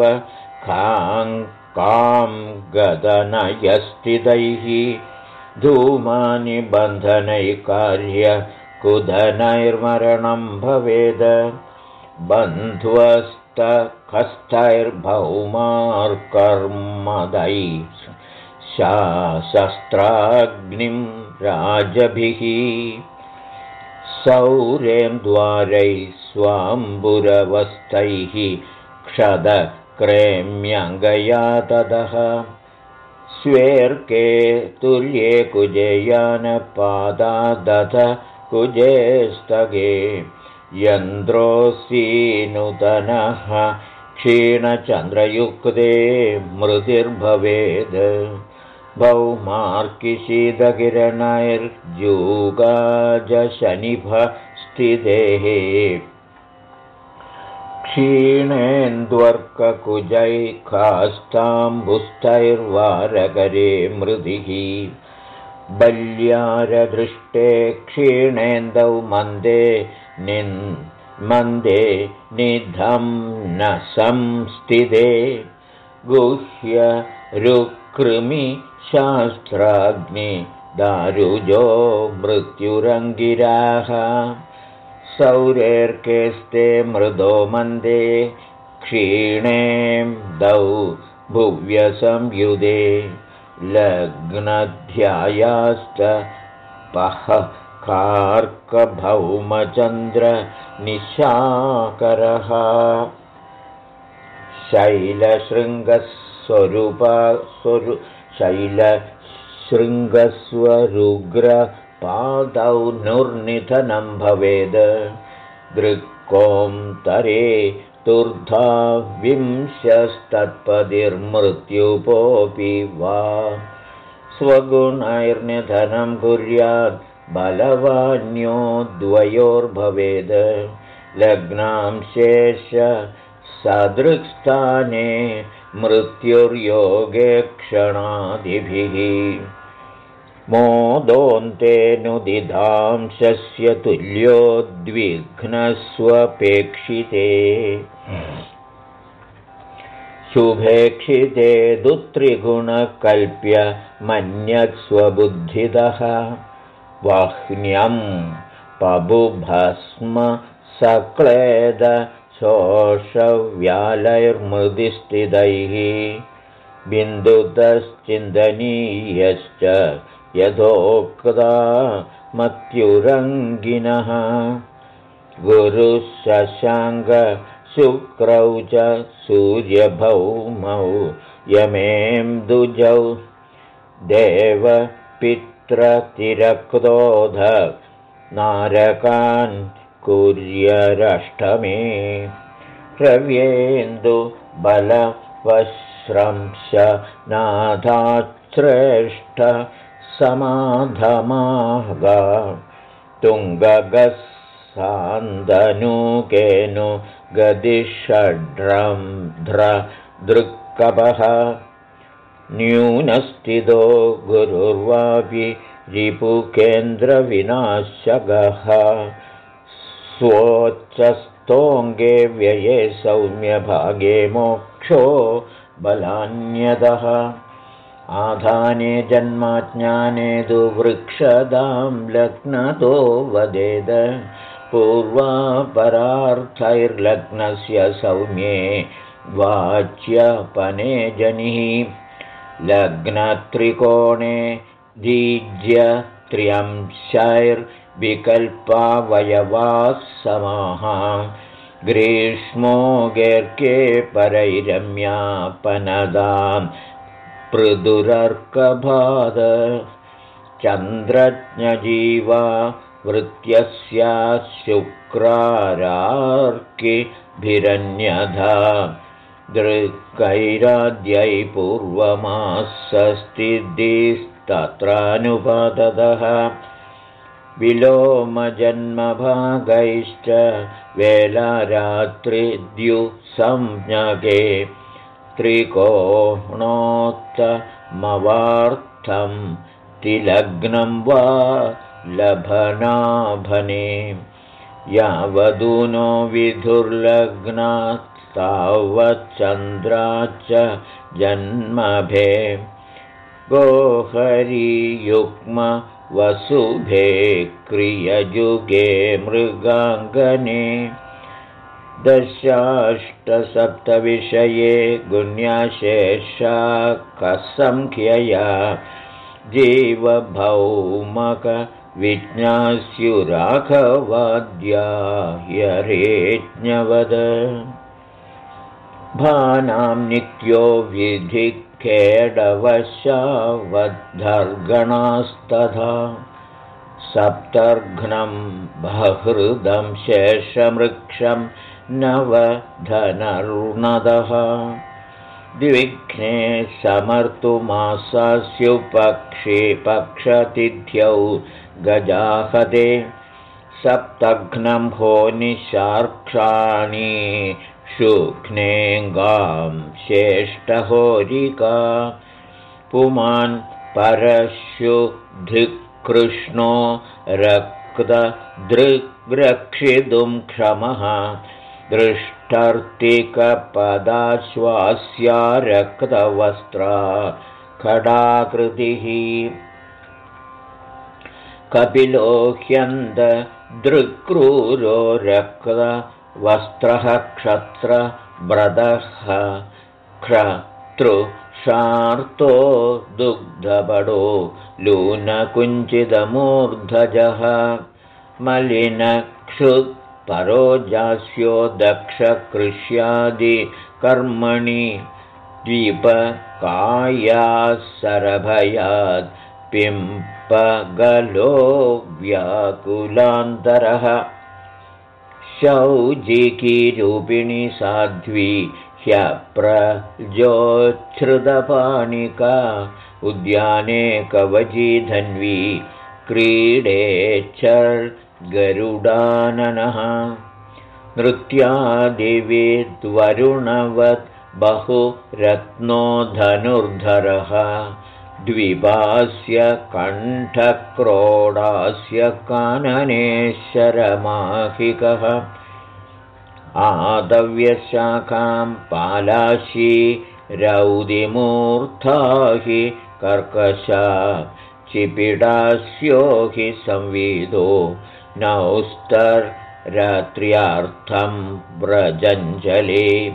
खाङ्कां गदनयस्थितैः धूमानि बन्धनैकार्यकुधनैर्मरणं भवेद। बन्ध्वस्तखस्थैर्भौमार्कर्मदै शास्त्राग्निं राजभिः सौरें द्वारैः क्षदक्रेम्यङ्गया ततः स्वेर्के तुल्ये कुजेयानपादादथ कुजेस्तगे। यन्द्रोऽसीनुतनः क्षीणचन्द्रयुक्ते मृतिर्भवेद् स्थितेः क्षीणेन्द्वर्ककुजैकास्ताम्बुस्तैर्वारकरे मृदिः बल्यारदृष्टे क्षीणेन्दौ मन्दे निन् मन्दे निधं न संस्थिते गुह्य रुकृमिशास्त्राग्नि दारुजो मृत्युरङ्गिराः। सौरेर्केस्ते मृदो मन्दे क्षीणेन्दौ भुव्यसंयुधे। लग्नध्यायास्त पह कार्कभौमचन्द्रनिशाकरः शैलशृङ्गस्वरूपस्वरु शैलशृङ्गस्वरुग्रपादौ नुर्निधनं भवेद्। दृक्कोन्तरे तुर्धा विंशस्तत्पदिर्मृत्युपोऽपि वा। स्वगुणैर्निधनं कुर्यात् बलवान्यो द्वयोर्भवेद्। लग्नांशेष सदृक्स्थाने मृत्युर्योगे क्षणादिभिः मोदोऽन्तेऽनुदिधांशस्य तुल्योद्विघ्नस्वपेक्षिते। शुभेक्षिते दुत्रिगुणकल्प्य मन्यत्स्वबुद्धिदः। वाह्न्यं पबुभस्म सक्लेद शोषव्यालैर्मृदिस्थितैः बिन्दुतश्चिन्तनीयश्च यथोक्ता मत्युरङ्गिनः। गुरुशशाङ्गशुक्रौ च सूर्यभौमौ यमें देवपित्रतिरक्रोध नारकान् कुर्यरष्टमे नाथाश्रेष्ठ समाधमागा तुङ्गगस्सान्दनूकेनु दृक्कपः न्यूनस्थितो गुरुर्वापि रिपुकेन्द्रविनाशगः स्वोच्चस्तोऽङ्गे व्यये सौम्यभागे मोक्षो बलान्यदः आधाने जन्माज्ञाने तु वृक्षदां लग्नतो वदेद। पूर्वापरार्थैर्लग्नस्य सौम्ये वाच्यपने जनिः। लग्नत्रिकोणे दीज्य त्र्यंशैर्विकल्पावयवाः समाः ग्रीष्मो गेर्के परैरम्यापनदां। पृदुरर्कभाद। चन्द्रज्ञजीवा वृत्यस्या शुक्रारार्किभिरन्यधा दृक्कैराद्यै पूर्वमासस्थितिस्तत्रानुपाततः विलोमजन्मभागैश्च वेलारात्रिद्युसंज्ञके त्रिकोणोत्तमवार्थं तिलग्नं वा लभनाभने यावदूनो विधुर्लग्नात् तावच्चन्द्राच्च जन्मभे गोहरियुग्मवसुभे क्रिययुगे मृगाङ्गने दशाष्टसप्तविषये गुण्याशेषा कसङ्ख्यया जीवभौमक विज्ञास्युराघवाद्या ह्यरेज्ञवद भानां नित्यो विधिखेडवशावद्धर्गणास्तथा सप्तर्घ्नं बहृदं शेषमृक्षं नवधनरुणदः द्विघ्ने समर्तुमासस्युपक्षे पक्षतिथ्यौ गजाहते सप्तघ्नं होनिशार्क्षाणि शुघ्नेऽङ्गां श्रेष्ठहोरिका। पुमान् परशुधिकृष्णो रक्तदृग्रक्षितुं क्षमः। दृष्टर्तिकपदाश्वास्या रक्तवस्त्रा खडाकृतिः। कपिलो ह्यन्ददृक्रूरो रक्तवस्त्रः क्षत्रव्रतः क्षतृषार्तो दुग्धबडो लूनकुञ्चितमूर्धजः मलिनक्षु परोजास्यो दक्षकृष्यादिकर्मणि द्वीपकायासरभयात् पिम्पगलो व्याकुलान्तरः शौजिकीरूपिणि साध्वी ह्यप्रज्योच्छ्रुतपाणिका उद्याने कवची धन्वी गरुडाननः नृत्यादिविद्वरुणवत् बहुरत्नो धनुर्धरः द्विपास्य कण्ठक्रोडास्य काननेश्वरमाहिकः। आदव्यशाखां पालाशी रौदिमूर्था हि कर्कशा चिपिडास्यो हि संविदो नौस्तर्रात्र्यार्थं व्रजञ्जले।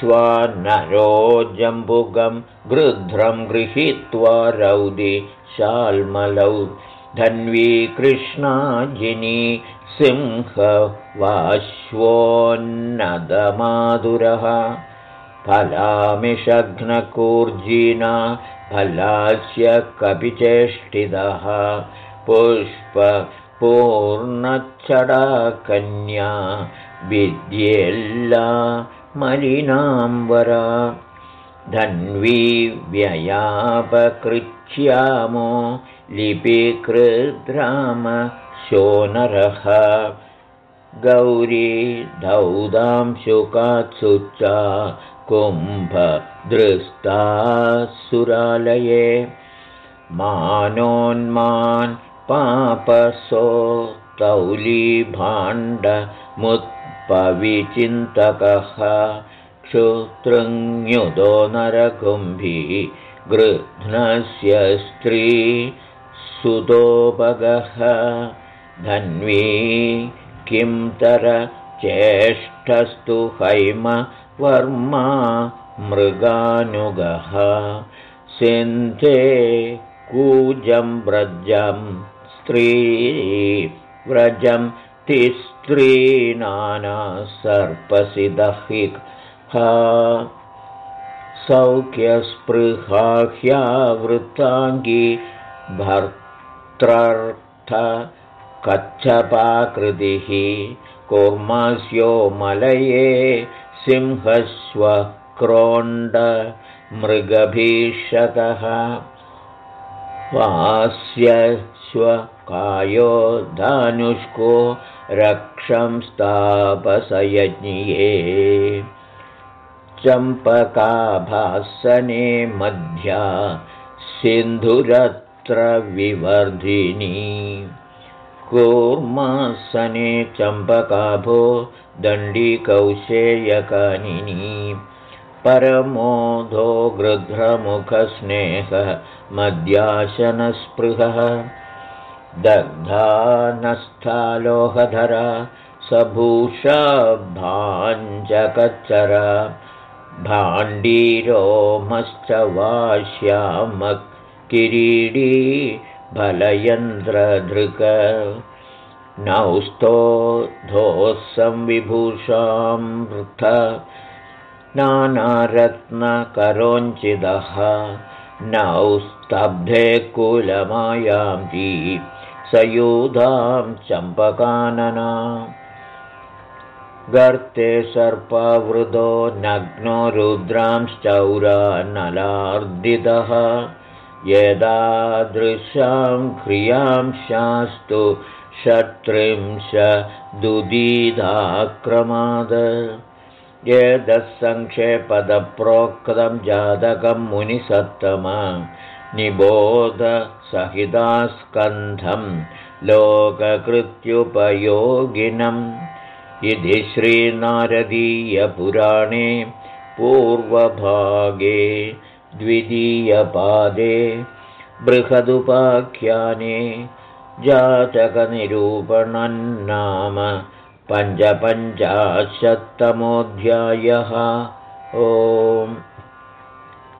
स्वानरोजम्बुगं गृध्रं गृहीत्वा रौदि शाल्मलौ। धन्वी कृष्णाजिनी सिंहवाश्वोन्नदमाधुरः। फलामिषघ्नकूर्जिना फलास्य कपिचेष्टितः पुष्पपूर्णच्छडाकन्या विद्येल्ला मलिनाम्बरा धन्वी व्ययापकृच्यामो लिपिकृद्राम शोनरः। गौरी दौदांशुकात्सुचा कुम्भदृष्टासुरालये। मानोन्मान् पापसो तौलीभाण्डमुत्पविचिन्तकः क्षुतृङ्युदो नरकुम्भी गृध्नस्य स्त्री सुतोपगः धन्वी किं चेष्टस्तु हैम वर्मा मृगानुगः। सिन्धे कूजं व्रजं स्त्री व्रजं तिस्त्रीनाना सर्पसिदहि सौख्यस्पृहाह्यावृताङ्गी भर्त्रर्थकच्छपाकृतिः कूर्मस्यो मलये सिंहस्वक्रोण्डमृगभीषकः वास्यश्वकायो धानुष्को रक्षंस्तापसयज्ञे चम्पकाभासने मध्या सिन्धुरत्र विवर्धिनी। कूर्मासने चम्पकाभो दण्डीकौशेयकानिनी। परमोधो गृध्रमुखस्नेहमद्याशनस्पृहः दग्धानस्थालोहधरा सभूषभाञ्जकच्चरा भाण्डीरोमश्च वाश्यामकिरीडी बलयन्द्रधृक नौस्तोधोःसंविभूषामृथ नानारत्नकरोञ्चिदः। नौ स्तब्धे कुलमायां ती सयूधां चम्पकानना गर्ते सर्पावृतो नग्नो रुद्रांश्चौरानलार्दितः। यदादृशां क्रियां शास्तु षट्त्रिंशदुदीधाक्रमाद यदसङ्क्षेपदप्रोक्तं जातकं मुनिसत्तम निबोधसहितास्कन्धं लोककृत्युपयोगिनम् इति श्रीनारदीयपुराणे पूर्वभागे द्वितीयपादे बृहदुपाख्याने जातकनिरूपणं नाम पञ्चपञ्चाशत्तमोऽध्यायः। ओम्